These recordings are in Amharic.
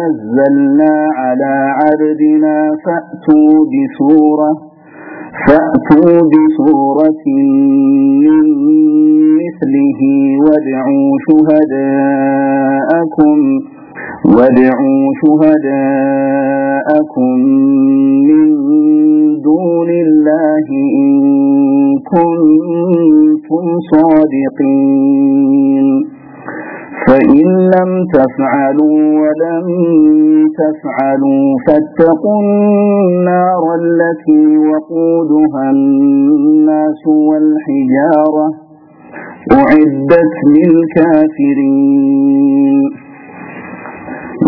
نزلنا على عبدنا فأتوا بسورة فأتوا بسورة من مثله وادعوا شهداءكم وادعوا شهداءكم من دون الله إن كنتم صادقين فإن لم تفعلوا ولم تفعلوا فاتقوا النار التي وقودها الناس والحجارة أعدت للكافرين.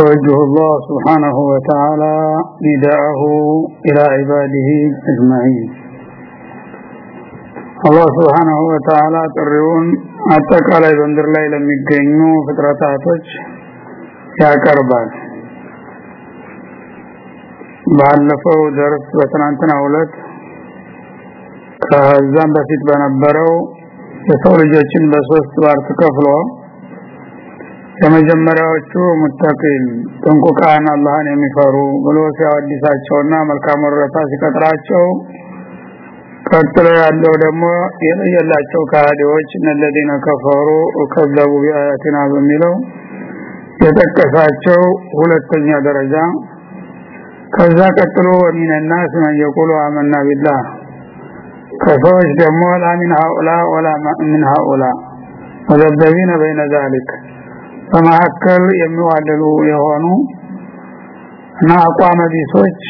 فوجه الله سبحانه وتعالى نداءه إلى عباده أجمعين الله سبحانه وتعالى ጥሪውን አጠቃላይ በምድር ላይ ለሚገኙ ፍጥረታቶች ያቀርባል ባለፈው ደርስ በትናንትና ሁለት ከዛም በፊት በነበረው የሰው ልጆችን በሶስት ባር ተከፍሎ የመጀመሪያዎቹ ሙተቂን ጥንቁቃን አላህን የሚፈሩ ብሎ ሲያወድሳቸውና መልካም ወረታ ሲቀጥራቸው ቀጥሎ ያለው ደግሞ የለየላቸው ካህዲዎች እነለዚነ ከፈሩ ከዘቡ ቢአያቲና በሚለው የጠቀሳቸው ሁለተኛ ደረጃ። ከዛ ቀጥሎ ወሚነና ስመን የቁሉ አመና ቢላህ። ከሰዎች ደግሞ ላ ሀኡላ ወላ ሚን ሀኡላ። ወዘበቢነ በይነ ዛሊክ። በመካከል የሚዋደሉ የሆኑ እና አቋመ ቢሶች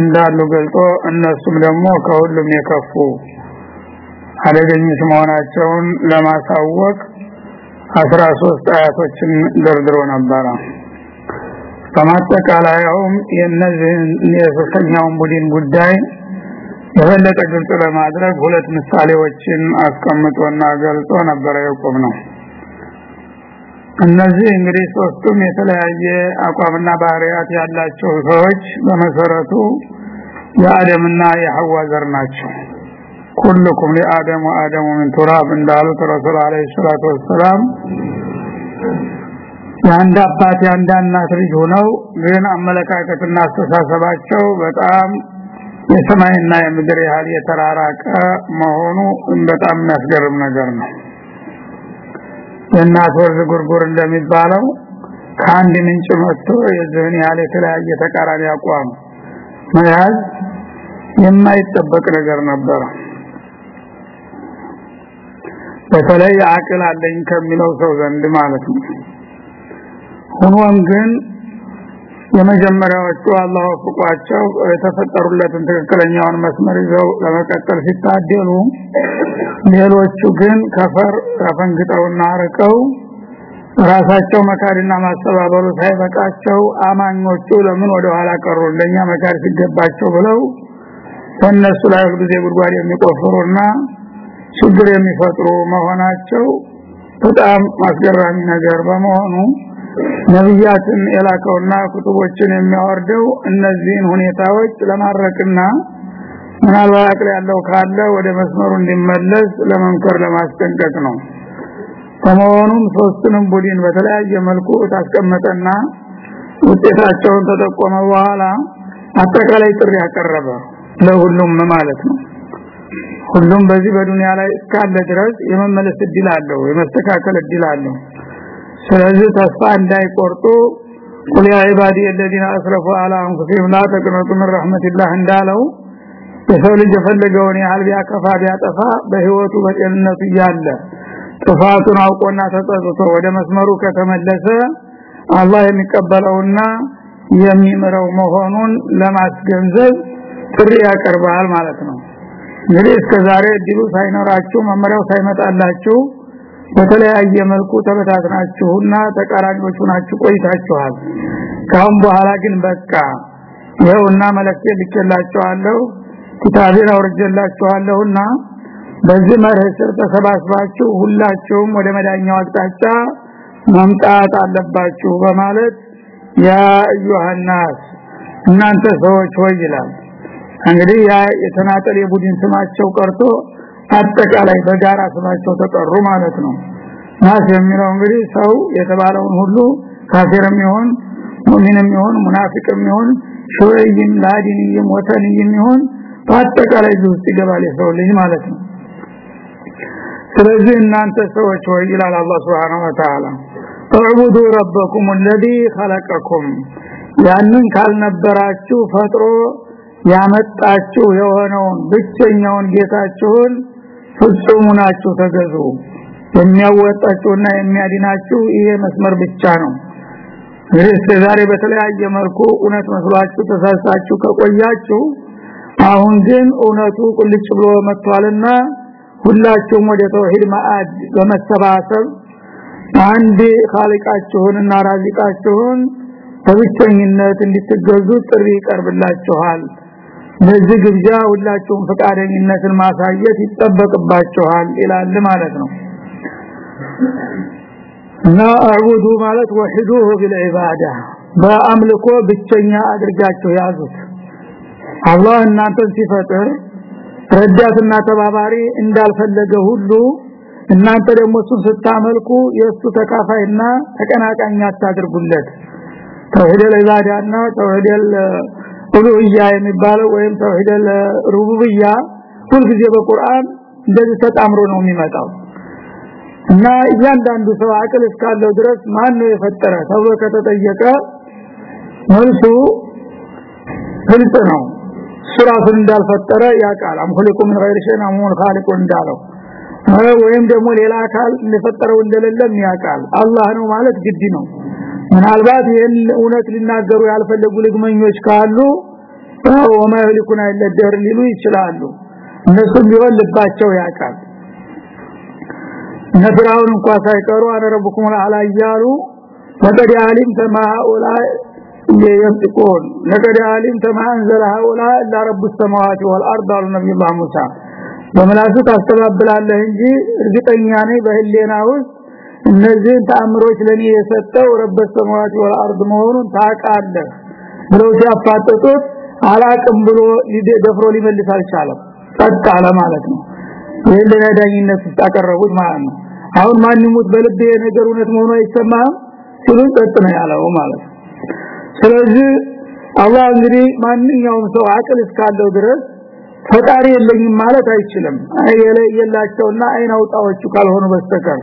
እንዳሉ ገልጦ እነሱም ደግሞ ከሁሉም የከፉ አደገኞች መሆናቸውን ለማሳወቅ 13 አያቶችን ደርድሮ ነበረ። በማጠቃለያውም የነዚህን የሶስተኛውን ቡድን ጉዳይ የበለጠ ግልጽ ለማድረግ ሁለት ምሳሌዎችን አስቀምጦና ገልጾ ነበረ የቆም ነው እነዚህ እንግዲህ ሶስቱም የተለያየ አቋምና ባህሪያት ያላቸው ሰዎች በመሰረቱ የአደምና የሐዋ ዘር ናቸው። ኩልኩም ለአደም ወአደም ምን ቱራብ እንዳሉት ረሱል አለይሂ ሰላቱ ወሰላም የአንድ አባት የአንድ እናት ልጅ ሆነው ግን አመለካከትና አስተሳሰባቸው በጣም የሰማይና የምድር ያህል የተራራቀ መሆኑ በጣም የሚያስገርም ነገር ነው የእናት ወርዝ ጉርጉር እንደሚባለው ከአንድ ምንጭ መጥቶ የዚህን ያህል የተለያየ ተቃራኒ አቋም መያዝ የማይጠበቅ ነገር ነበር በተለይ አቅል አለኝ ከሚለው ሰው ዘንድ ማለት ነው። ሆኖም ግን የመጀመሪያዎቹ አላህ ወፍቋቸው የተፈጠሩለትን ትክክለኛውን መስመር ይዘው ለመቀጠል ሲታደሉ ሌሎቹ ግን ከፈር ተፈንግጠውና አርቀው ራሳቸው መካድና ማስተባበሩ ሳይበቃቸው አማኞቹ ለምን ወደ ኋላ ቀሩ? እንደኛ መካድ ሲገባቸው ብለው በእነሱ ላይ ጊዜ ጉድጓድ የሚቆፍሩና ችግር የሚፈጥሩ መሆናቸው በጣም አስገራሚ ነገር በመሆኑ ነብያትን የላከውና ኩቱቦችን የሚያወርደው እነዚህን ሁኔታዎች ለማረቅና ምናልባት አቅል ያለው ካለ ወደ መስመሩ እንዲመለስ ለመምከር ለማስጠንቀቅ ነው። በመሆኑም ሶስቱንም ቡድን በተለያየ መልኩ ታስቀመጠና ውጤታቸውን ተጠቆመ በኋላ አጠቃላይ ጥሪ ያቀረበ ለሁሉም ማለት ነው። ሁሉም በዚህ በዱንያ ላይ እስካለ ድረስ የመመለስ እድል አለው የመስተካከል እድል አለው ስለዚህ ተስፋ እንዳይቆርጡ ቁል ያ ኢባዲ الذين اسرفوا على انفسهم لا تقنطوا من رحمه الله እንዳለው የሰው ልጅ የፈለገውን ያህል ቢያከፋ ቢያጠፋ በህይወቱ በጤንነቱ እያለ ጥፋቱን አውቆና ተጸጽቶ ወደ መስመሩ ከተመለሰ አላህ የሚቀበለውና የሚምረው መሆኑን ለማስገንዘብ ጥሪ ያቀርባል ማለት ነው እንግዲህ እስከዛሬ እድሉ ሳይኖራችሁ መመሪያው ሳይመጣላችሁ በተለያየ መልኩ ተበታትናችሁና ተቃራኒዎች ሆናችሁ ቆይታችኋል። ካሁን በኋላ ግን በቃ ይኸውና መለክቴ ልኬላችኋለሁ ኪታቤን አውርጀላችኋለሁና በዚህ መርህ ስር ተሰባስባችሁ ሁላችሁም ወደ መዳኛው አቅጣጫ መምጣት አለባችሁ በማለት ያ አዩሃናስ እናንተ ሰዎች ሆይ ይላል። እንግዲህ ያ የተናጠል የቡድን ስማቸው ቀርቶ አጠቃላይ በጋራ ስማቸው ተጠሩ ማለት ነው ናስ የሚለው እንግዲህ ሰው የተባለውን ሁሉ ካፊርም ይሁን ሙእሚንም ይሁን ሙናፊቅም ይሁን ሹይይም ላዲንይም ወተንይም ይሁን በአጠቃላይ ውስጥ ይገባል የሰው ልጅ ማለት ነው ስለዚህ እናንተ ሰዎች ሆይ ይላል አላህ Subhanahu Wa Ta'ala ተዕቡዱ ረበኩም الذي خلقكم ያንን ካልነበራችሁ ፈጥሮ ያመጣችሁ የሆነውን ብቸኛውን ጌታችሁን ፍጹሙናችሁ ተገዙ። የሚያወጣችሁና የሚያድናችሁ ይሄ መስመር ብቻ ነው። እንግዲህ ዛሬ በተለያየ መልኩ እውነት መስሏችሁ ተሳሳችሁ ከቆያችሁ አሁን ግን እውነቱ ቁልጭ ብሎ መጥቷልና ሁላችሁም ወደ ተውሂድ ማዕድ በመሰባሰብ አንድ ኻሊቃችሁንና ራዚቃችሁን በብቸኝነት እንድትገዙ ጥሪ ይቀርብላችኋል ለዚህ ግብዣ ሁላችሁም ፈቃደኝነትን ማሳየት ይጠበቅባችኋል ይላል ማለት ነው። እና አዕቡዱ ማለት ወህዱሁ بالعباده በአምልኮ ብቸኛ አድርጋችሁ ያዙት። አላህ እናንተን ሲፈጥር ረዳትና ተባባሪ እንዳልፈለገ ሁሉ እናንተ ደግሞ እሱን ስታመልኩ የእሱ ተካፋይና ተቀናቃኝ አታድርጉለት። ተውሂድ العبادهና ተውሂድ ኡሉሂያ የሚባለው ወይም ተውሂድ ሩቡብያ ሁልጊዜ በቁርአን እንደዚህ ተጣምሮ ነው የሚመጣው እና እያንዳንዱ ሰው አቅል እስካለው ድረስ ማን ነው የፈጠረ ተብሎ ከተጠየቀ መልሱ ግልጽ ነው ሱራቱን እንዳልፈጠረ ያቃል አምኹሊቁ ምን غير شيء አሙን خالق እንዳለው ወይም ደግሞ ሌላ አካል እንደፈጠረው እንደሌለም ያቃል አላህ ነው ማለት ግድ ነው ምናልባት ይህን እውነት ሊናገሩ ያልፈለጉ ልግመኞች ካሉ ወማ ይልኩና ይለደር ሊሉ ይችላሉ እነሱም ቢሆን ልባቸው ያቃል ነፍራውን እንኳን ሳይቀሩ አነ ረብኩም አላ እያሉ ለቀድ አሊም ተማ ኡላይ ينطقون لقد علمت ما انزل هؤلاء الا رب السماوات والارض قال النبي الله موسى በመላሱ ታስተባብላለህ እንጂ እርግጠኛ ነኝ በህሊና ውስጥ እነዚህን ተአምሮች ለኔ የሰጠው ረበ ሰማያት ወልአርድ መሆኑን ታውቃለህ ብለው ሲያፋጠጡት አላቅም ብሎ ደፍሮ ሊመልስ አልቻለም። ጸጥ አለ ማለት ነው። ይሄን ለዳኝነት አቀረቡት ማለት ነው። አሁን ማንሙት በልብ የነገር እውነት መሆኑ አይሰማም ሲሉ ጠጥ ነው ያለው ማለት ስለዚህ አላህ እንግዲህ ማንኛውም ሰው አቅል እስካለው ድረስ ፈጣሪ የለኝም ማለት አይችልም። የላቸውና አይናውጣዎቹ ካልሆኑ በስተቀር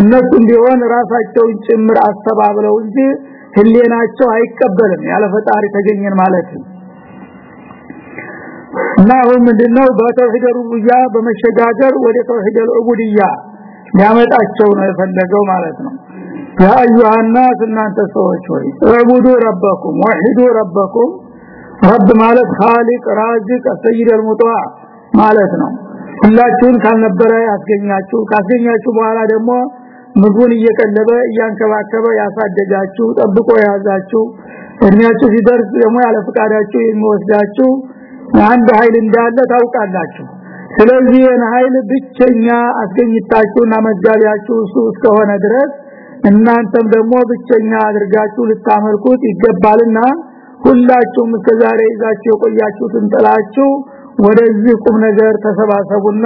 እነሱም ቢሆን ራሳቸውን ጭምር አስተባብለው እንጂ ህሌናቸው አይቀበልም ያለ ፈጣሪ ተገኘን ማለት እና አሁን ምንድነው በተውሂድ ሩብያ በመሸጋገር ወደ ተውሂድ ኡቡድያ ሊያመጣቸው ነው የፈለገው ማለት ነው ያ አዩሃ الناس እናንተ ሰዎች ሆይ እቡዱ ረበኩም ወሂዱ ረበኩም ረብ ማለት ኻሊቅ ራዚቅ ሰይድ المطاع ማለት ነው ሁላችሁን ካልነበረ ያስገኛችሁ ካስገኛችሁ በኋላ ደግሞ ምግቡን እየቀለበ እያንከባከበ ያሳደጋችሁ ጠብቆ ያዛችሁ እድሜያችሁ ሲደርስ ደግሞ ያለ ፍቃዳችሁ የሚወስዳችሁ አንድ ኃይል እንዳለ ታውቃላችሁ። ስለዚህ ይህን ኃይል ብቸኛ አስገኝታችሁና መጋቢያችሁ እሱ እስከሆነ ድረስ እናንተም ደግሞ ብቸኛ አድርጋችሁ ልታመልኩት ይገባልና ሁላችሁም እስከዛሬ ይዛችሁ የቆያችሁትን ጥላችሁ ወደዚህ ቁም ነገር ተሰባሰቡና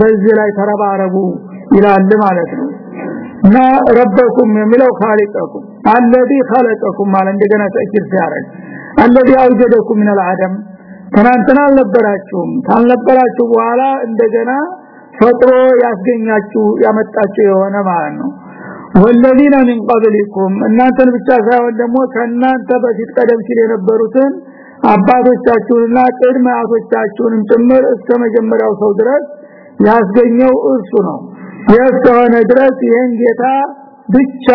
በዚህ ላይ ተረባረቡ ይላል ማለት ነው እና ረበኩም የሚለው خالقكم الذي خلقكم ማለት እንደገና ተእኪር ሲያረግ الذي اوجدكم من العدم ትናንትና አልነበራችሁም ካልነበራችሁ በኋላ እንደገና ፈጥሮ ያስገኛችሁ ያመጣችሁ የሆነ ማለት ነው ወለዲና من قبلكم እናንተን ብቻ ሳይሆን ደግሞ ከናንተ በፊት ቀደም ሲል የነበሩትን አባቶቻችሁንና ቅድመ አያቶቻችሁንም ጭምር እስከ መጀመሪያው ሰው ድረስ ያስገኘው እርሱ ነው የስተሆነ ድረስ ይህን ጌታ ብቻ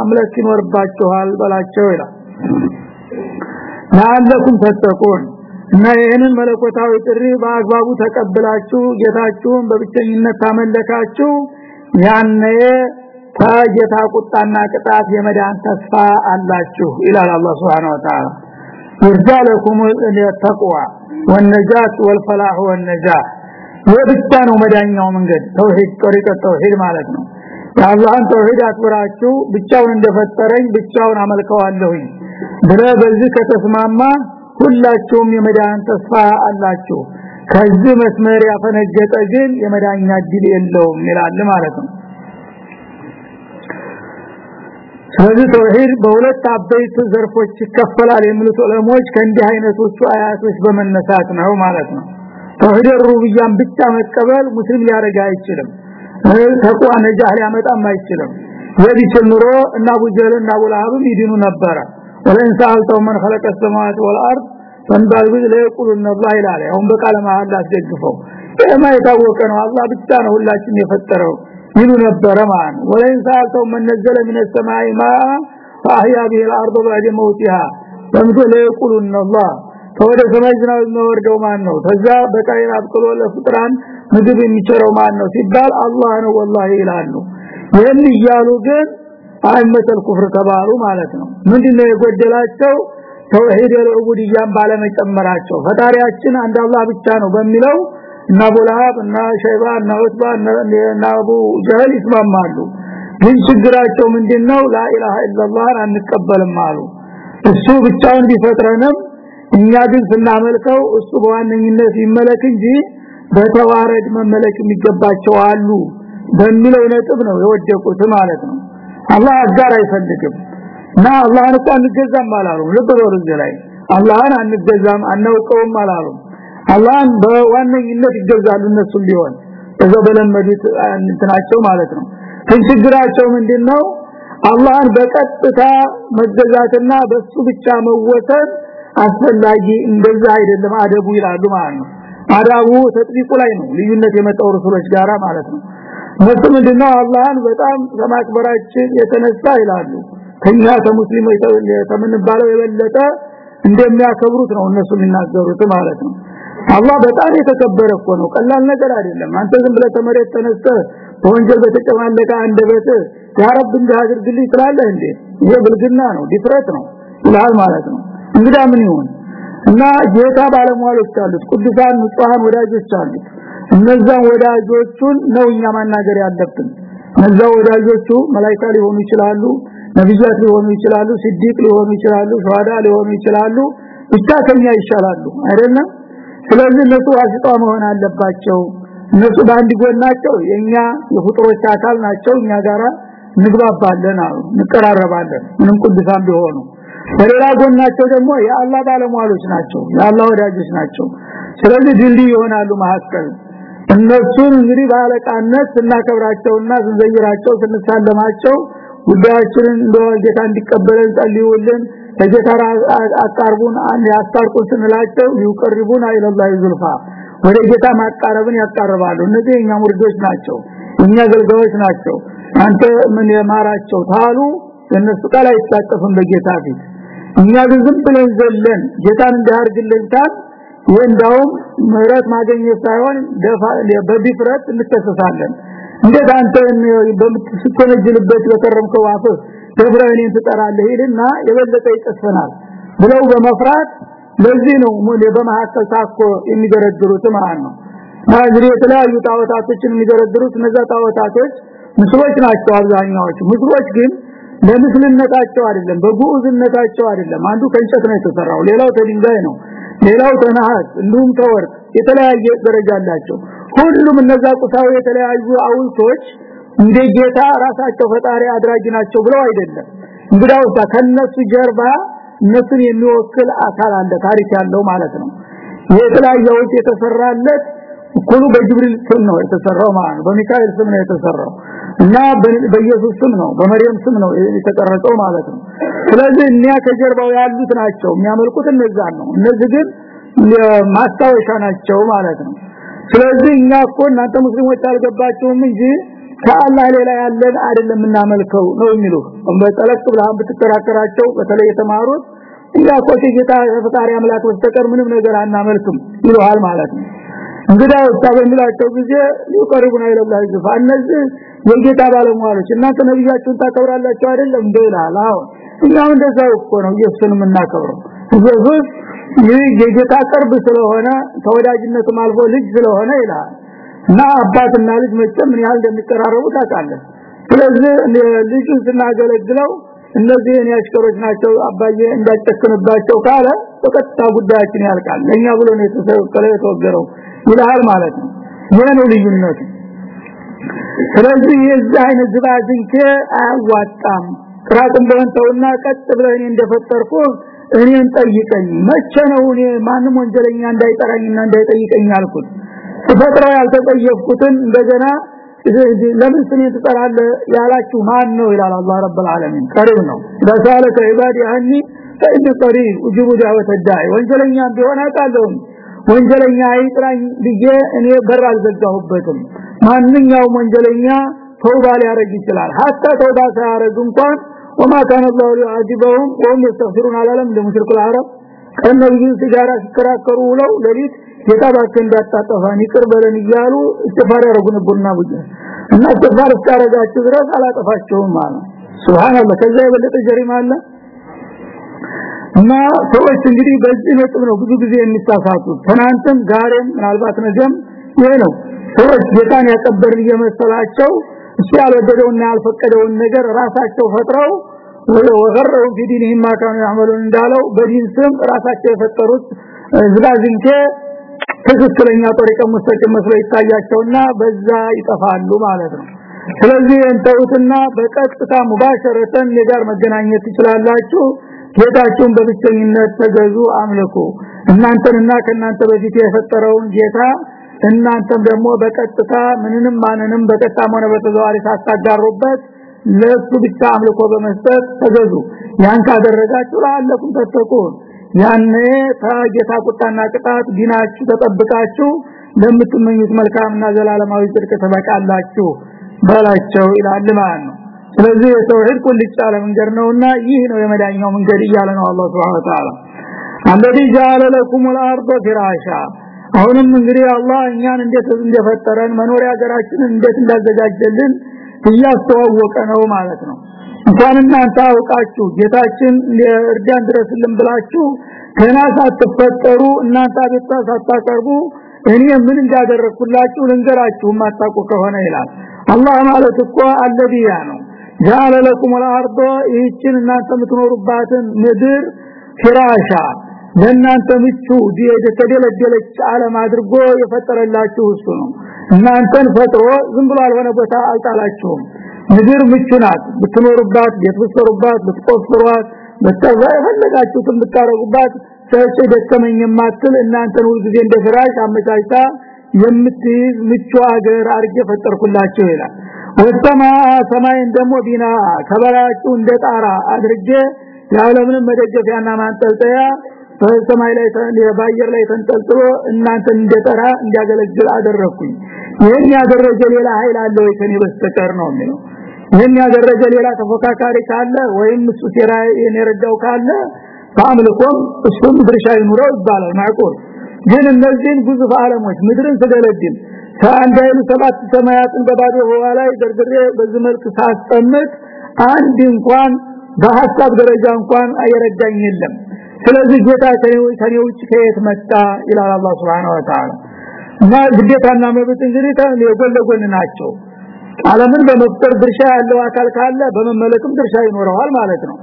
አምለክ ይኖርባችኋል በላቸው ይላል ለአለኩም ተተቁን እና ይህንን መለኮታዊ ጥሪ በአግባቡ ተቀብላችሁ ጌታችሁን በብቸኝነት ታመለካችሁ ያነ ከጌታ ቁጣና ቅጣት የመዳን ተስፋ አላችሁ ይላል አላህ Subhanahu Wa Ta'ala ይርዛለኩም ለተቅዋ والنجات والفلاح والنجاح የብቻ ነው መዳኛው መንገድ። ተውሂድ ጠሪቀ ተውሂድ ማለት ነው። የአላህን ተውሂድ አክብራችሁ ብቻውን እንደፈጠረኝ ብቻውን አመልከዋለሁኝ። ብለ በዚህ ከተስማማ ሁላችሁም የመዳን ተስፋ አላችሁ። ከዚህ መስመር ያፈነገጠ ግን የመዳኛ እድል የለውም ይላል ማለት ነው። ስለዚህ ተውሂድ በሁለት አበይት ዘርፎች ይከፈላል የሚሉት ዑለሞች ከእንዲህ አይነቶቹ አያቶች በመነሳት ነው ማለት ነው ተውሂድ ሩብያን ብቻ መቀበል ሙስሊም ሊያረጋ አይችልም ተቋ ነጃህ ሊያመጣም አይችልም የቢችል ኑሮ እና አቡጀህል እና አቡላሃብም ይድኑ ነበረ ወለን ሰአልተው መን خلق السماوات والارض ፈንባልጉ ለይቁሉን الله ይላል አሁን በቃለ መሐላ አስደግፈው የማ የታወቀ ነው አላህ ብቻ ነው ሁላችን የፈጠረው ይሉ ነበረ ማለት ነው ወለን ሰአልተው መን ነዘለ من السماء ماء فاحيا به الارض بعد موتها ፈንባልጉ ለይቁሉን الله ከወደ ሰማይ ዝናብ የሚወርደው ማን ነው ከዛ በቃይን አብቅሎ ለፍጥራን ምግብ የሚቸረው ማን ነው ሲባል አላህ ነው ወላሂ ይላሉ። ይህን እያሉ ግን አይመተል ኩፍር ተባሉ ማለት ነው። ምንድነው የጎደላቸው? ተውሂድ የዑቡድያን ባለመጨመራቸው። ፈጣሪያችን አንድ አላህ ብቻ ነው በሚለው እና ቡልሃብ እና ሸይባ እና ዑትባ እና አቡ ጀህል ይስማማሉ። ግን ችግራቸው ምንድነው? ላኢላሃ ኢላላህ አንቀበልም አሉ። እሱ ብቻውን ቢፈጥረንም እኛ ግን ስናመልከው እሱ በዋነኝነት ይመለክ እንጂ በተዋረድ መመለክ የሚገባቸው አሉ በሚለው ነጥብ ነው የወደቁት ማለት ነው። አላህ አጋር አይፈልግም። እና አላህን እኮ አንገዛም አላሉ። ልብ በሉ ላይ አላህን አንገዛም አናውቀውም አላሉ። አላህን በዋነኝነት ይገዛሉ እነሱም ቢሆን እዛ በለመዱት እንትናቸው ማለት ነው። ችግራቸው ምንድነው? አላህን በቀጥታ መገዛትና በሱ ብቻ መወሰን አስፈላጊ እንደዛ አይደለም አደቡ ይላሉ ማለት ነው። አዳቡ ተጥቢቁ ላይ ነው ልዩነት የመጣው ረሱሎች ጋራ ማለት ነው። እነሱ ምንድነው? አላህን በጣም ከማክበራችን የተነሳ ይላሉ። ከኛ ከሙስሊሞች ከምንባለው የበለጠ እንደሚያከብሩት ነው እነሱ የሚናገሩት ማለት ነው። አላህ በጣም የተከበረ እኮ ነው። ቀላል ነገር አይደለም። አንተ ዝም ብለህ ተመሬት ተነስተ በወንጀል በተጨማለቀ አንደበት ያ ረብ እንዲህ አድርግልኝ ትላለህ እንዴ? ይሄ ብልግና ነው ዲፍረት ነው ይላል ማለት ነው እንግዳ ምን ይሆን እና ጌታ ባለሟሎች አሉት ቅዱሳን ንጹሃን ወዳጆች አሉት። እነዛን ወዳጆቹን ነው እኛ ማናገር ያለብን። እነዛ ወዳጆቹ መላእክት ሊሆኑ ይችላሉ ነብያት ሊሆኑ ይችላሉ ሲዲቅ ሊሆኑ ይችላሉ ሸዋዳ ሊሆኑ ይችላሉ። ብቻ ከኛ ይሻላሉ አይደለም? ስለዚህ እነሱ ዋሽጣ መሆን አለባቸው። እነሱ በአንድ ጎናቸው የኛ የፍጥሮች አካል ናቸው እኛ ጋራ ንግባባለን አሉ እንቀራረባለን። ምንም ቅዱሳን ቢሆኑ በሌላ ጎናቸው ደግሞ የአላህ ባለሟሎች ናቸው የአላህ ወዳጆች ናቸው። ስለዚህ ድልድይ ይሆናሉ መሐከል እነሱን እንግዲህ ባለቃነት ስናከብራቸውና ስንዘይራቸው ስንሳለማቸው ጉዳያችንን እንደወልጌታ እንዲቀበለን ጸልዩልን ከጌታ አቃርቡን ያስታርቁን ስንላቸው ይቀርቡን አይለላህ ዙልፋ ወደ ጌታ ማቃረብን ያቃርባሉ። እነዚህ የኛ ሙርዶች ናቸው እኛ አገልጋዮች ናቸው። አንተ ምን የማራቸው ታሉ እነሱ ቃል አይታቀፉም በጌታ ፊት። እኛ ግን ዝም ብለን ዘለን ጌታን እንዳርግልን ታል ወንዳውም ማግኘት ሳይሆን ደፋ በዲፍረት እንተሰሳለን እንዴት አንተ በምትስኮነጅልበት በተረምከው አፍ እኔን ትጠራለህ ይልና የበለጠ ይቀስፈናል ብለው በመፍራት ለዚህ ነው ሙሌ በመሐከል ታኮ የሚደረድሩት ማለት ነው። ማለት የተለያዩ ጣዖታቶችን የሚደረድሩት እነዛ ጣዖታቶች ምስሎች ናቸው አብዛኛዎቹ። ምስሎች ግን ለምስልነታቸው አይደለም በጉዑዝነታቸው አይደለም። አንዱ ከእንጨት ነው የተሰራው ሌላው ከድንጋይ ነው ሌላው ተነሐስ እንዲሁም ከወርቅ የተለያየ ደረጃ አላቸው። ሁሉም እነዛ ቁሳዊ የተለያዩ አውልቶች እንደ ጌታ ራሳቸው ፈጣሪ አድራጅ ናቸው ብለው አይደለም። እንግዳው ከነሱ ጀርባ እነሱን የሚወክል አካል አለ ታሪክ ያለው ማለት ነው። የተለያየ አውልት የተሰራለት ሁሉ በጅብሪል ስም ነው የተሰራው ማለት በሚካኤል ስም ነው የተሰራው። እና በኢየሱስ ስም ነው በመርየም ስም ነው የተቀረጸው ማለት ነው። ስለዚህ እኛ ከጀርባው ያሉት ናቸው የሚያመልኩት እነዛ ነው። እነዚህ ግን ማስታወሻ ናቸው ማለት ነው። ስለዚህ እኛ እኮ እናንተ ሙስሊሞች አልገባችሁም እንጂ ከአላህ ሌላ ያለን አይደለም እናመልከው ነው የሚሉ በጠለቅ ብለህ ብትከራከራቸው በተለይ የተማሩት እኛ እኮ ጌታ ፈጣሪ አምላክ በስተቀር ምንም ነገር አናመልክም ይሉሃል ማለት ነው እንግዳ ወጣ በሚላቸው ጊዜ ይቀርቡና ይላል ይዘፋ እነዚህ የጌታ ባለሟሎች እናንተ ነብያችሁን ታከብራላችሁ አይደለም እንደላል አዎ። እኛም እንደዛው እኮ ነው ኢየሱስን የምናከብረው። ኢየሱስ ይህ የጌታ ቅርብ ስለሆነ ተወዳጅነቱም አልፎ ልጅ ስለሆነ ይላል። እና አባትና ልጅ መቼም ምን ያህል እንደሚቀራረቡ ታውቃለህ? ስለዚህ ልጁን ስናገለግለው እነዚህ የኔ አሽከሮች ናቸው አባዬ እንዳጨክንባቸው ካለ በቀጥታ ጉዳያችን ያልቃል። ለኛ ብሎ ነው የተሰቀለ የተወገረው ይላል ማለት ነው። ይሄ ልዩነቱ። ስለዚህ የዚህ አይነት ዝባዝንኬ አያዋጣም። ጥራጥን በእንተውና ቀጥ ብለህ እኔ እንደፈጠርኩ እኔን ጠይቀኝ። መቼ ነው እኔ ማንም ወንጀለኛ እንዳይጠራኝና እንዳይጠይቀኝ አልኩት ተፈጥረው ያልተጠየቅኩትን እንደገና ለምን ስሜ ትጠራለህ ያላችሁ ማን ነው ይላል አላህ رب العالمين? قريب ነው። سألك عبادي عني فإني قريب። أجيب دعوة الداع። ወንጀለኛ ቢሆን አውቃለሁ ወንጀለኛ አይጥራኝ ብዬ እኔ በር አልዘጋሁበትም ማንኛውም ወንጀለኛ ተውባ ሊያረግ ይችላል ሀታ ተውባ ሳያረግ እንኳን وما كان الله ليعذبهم وهم يستغفرون على لم لمشرك العرب ከነብዩ ሲጋራ ሲከራከሩ ውለው ለሊት የታባከ እንዳታጠፋን ይቅር በለን እያሉ እስትፋር ያረጉ ነበርና ወጀ እና እስትፋር እስካረጋችሁ ድረስ አላጠፋቸውም ማለት ሱብሃንአላህ ከዛ የበለጠ ጀሪማ አለ እና ሰዎች እንግዲህ በዚህ ነጥብ ነው ብዙ ጊዜ የሚሳሳቱት። ትናንትም ዛሬም ምናልባት ነገም ይሄ ነው። ሰዎች ጌታን ያቀበርን እየመሰላቸው እሱ ያልወደደውና ያልፈቀደውን ነገር ራሳቸው ፈጥረው ወገረው ፊዲንህም ማካኑ ያመሉን እንዳለው በዲን ስም ራሳቸው የፈጠሩት ዝባዝንኬ ትክክለኛ ጦሪቀ ሙስተቂም መስሎ ይታያቸውና በዛ ይጠፋሉ ማለት ነው። ስለዚህ እንተውትና በቀጥታ ሙባሸረተን የጋር መገናኘት ትችላላችሁ ጌታችሁን በብቸኝነት ተገዙ አምልኩ። እናንተንና ከናንተ በፊት የፈጠረውን ጌታ እናንተም ደግሞ በቀጥታ ምንንም ማንንም በቀጥታም ሆነ በተዘዋዋሪ ሳታጋሩበት ለሱ ብቻ አምልኮ በመስጠት ተገዙ። ያን ካደረጋችሁ ለአለኩም ተተቁን። ያኔ ከጌታ ቁጣና ቅጣት ዲናችሁ ተጠብቃችሁ ለምትመኙት መልካምና ዘላለማዊ ጽድቅ ተበቃላችሁ በላቸው ይላል ማለት ነው ስለዚህ ተውሂድ ቁልጭ ያለ መንገድ ነውና ይህ ነው የመዳኛው መንገድ እያለ ነው አላህ Subhanahu Wa Ta'ala አለዚ ጃለ ለኩሙል አርዶ ፍራሻ አሁንም እንግዲህ አላህ እኛን እንዴት እንደፈጠረን መኖሪያ ሀገራችንን እንዴት እንዳዘጋጀልን እያስተዋወቀ ነው ማለት ነው። እንኳን እናንተ አውቃችሁ ጌታችን እርዳን ድረስልን ብላችሁ ገና ሳትፈጠሩ እናንተ አቤቱታ ሳታቀርቡ እኔ ምን እንዳደረኩላችሁ ልንገራችሁ። ማጣቆ ከሆነ ይላል። አላህ ማለት እኮ አለቢያ ነው። ጃለ ለኩም الارض ይህችን እናንተ የምትኖሩባትን ምድር ፍራሻ ለእናንተ ምቹ የተደለደለች ዓለም አድርጎ የፈጠረላችሁ እሱ ነው እናንተን ፈጥሮ ዝም ብሎ አልሆነ ቦታ አልጣላችሁም ምድር ምቹ ናት ብትኖሩባት ቤት ብትሰሩባት ብትቆፍሯት በተዛ የፈለጋችሁትን ብታረጉባት ሰጭ ደከመኝ የማትል እናንተን ሁልጊዜ እንደ ፍራሽ አመቻችታ የምትይዝ ምቹ ሀገር አርጌ ፈጠርኩላችሁ ይላል ወሰማ ሰማይን ደግሞ ቢና ከበላችሁ እንደ አድርጌ ያለምንም መደገፊያና ማንጠልጠያ በሰማይ ላይ በአየር ላይ ተንጠልጥሎ እናንተን እንደጠራ እንዲያገለግል አደረኩኝ። ይህን ያደረገ ሌላ ኃይል አለ ወይ ከኔ በስተቀር ነው የሚለው? ይህን ያደረገ ሌላ ተፎካካሪ ካለ ወይም እሱ ሴራ የነረዳው ካለ በአምልኮም እሱም ድርሻ ይኑረው ይባላል። ማዕቆል ግን እነዚህን ግዙፍ ዓለሞች ምድርን ስደለድል ከአንድ አይሉ ሰባት ሰማያትን በባዶ ህዋ ላይ ደርድሬ በዚህ መልክ ሳስቀምጥ አንድ እንኳን በሐሳብ ደረጃ እንኳን አይረዳኝ የለም። ስለዚህ ጌታ ከኔ ውጭ ከየት መጣ? ይላል አላህ Subhanahu Wa Ta'ala እና ግዴታና መብት እንግዲህ የጎን ለጎን ናቸው። ዓለምን በመፍጠር ድርሻ ያለው አካል ካለ በመመለክም ድርሻ ይኖረዋል ማለት ነው።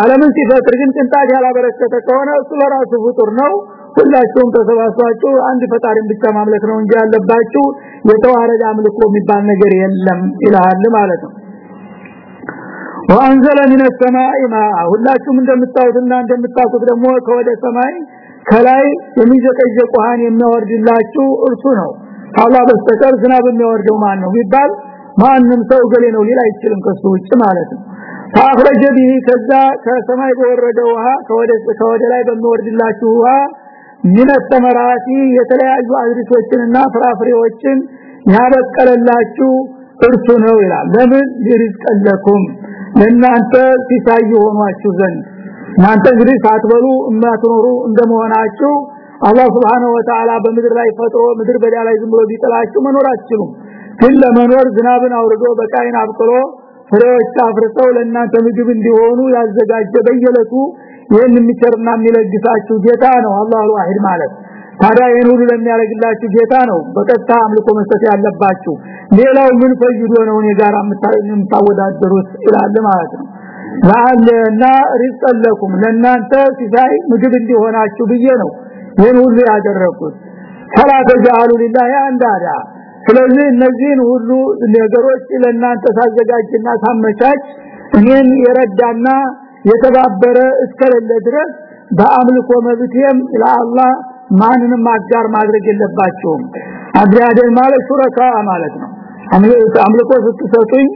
ዓለምን ሲፈጥር ግን ቅንጣት ያላበረከተ ከሆነ እሱ ለራሱ ፍጡር ነው ሁላችሁም ተሰባስባችሁ አንድ ፈጣሪን ብቻ ማምለክ ነው እንጂ ያለባችሁ የተዋረደ አምልኮ የሚባል ነገር የለም ይላል ማለት ነው። ወአንዘለ ምን ሰማይ ማ ሁላችሁም እንደምታዩትና እንደምታውቁት ደግሞ ከወደ ሰማይ ከላይ የሚዘቀዘቅ ውሃን የሚያወርድላችሁ እርሱ ነው። አላህ በስተቀር ዝናብ የሚያወርደው ማን ነው ቢባል ማንም ሰው ገሌ ነው ሌላ አይችልም ከሱ ውጭ ማለት ነው። ታخرج به ከዛ ከሰማይ በወረደ ውሃ ከወደ ላይ በሚወርድላችሁ ውሃ ምን ተመራቲ የተለያዩ አዝርቶችንና ፍራፍሬዎችን ያበቀለላችሁ እርሱ ነው ይላል። ለምን? ሊርዝቀለኩም ለናንተ ሲሳይ ሆኗችሁ ዘንድ። እናንተ እንግዲህ ሳትበሉ የማትኖሩ እንደመሆናችሁ አላህ Subhanahu Wa በምድር ላይ ፈጥሮ ምድር በዳ ላይ ዝም ብሎ ቢጥላችሁ መኖር አትችሉም። ግን ለመኖር ዝናብን አውርዶ በቃይን አብቅሎ ፍሬዎች አፍርተው ለእናንተ ምግብ እንዲሆኑ ያዘጋጀ በየለቱ ይህን የሚቸርና የሚለግሳችሁ ጌታ ነው። አላሁ ዋሂድ ማለት ታዲያ ይህን ሁሉ ለሚያደርግላችሁ ጌታ ነው። በቀጥታ አምልኮ መስጠት ያለባችሁ ሌላው ምን ፈይዶ ነው እኔ ጋር የምታወዳደሩት? ይላል ማለት ነው። ለአለና ሪዝቀለኩም ለእናንተ ሲሳይ ምግብ እንዲሆናችሁ ብዬ ነው ይህን ሁሉ ያደረኩት። ፈላ ተጃሉ ሊላሂ አንዳዳ። ስለዚህ እነዚህን ሁሉ ነገሮች ለእናንተ ሳዘጋጅና ሳመቻች እኔን የረዳና የተባበረ እስከሌለ ድረስ በአምልኮ መብቴም ለአላህ ማንንም አጋር ማድረግ የለባቸውም። አድራደን ማለት شركاء ማለት ነው። አምልኮ ስትሰጡኝ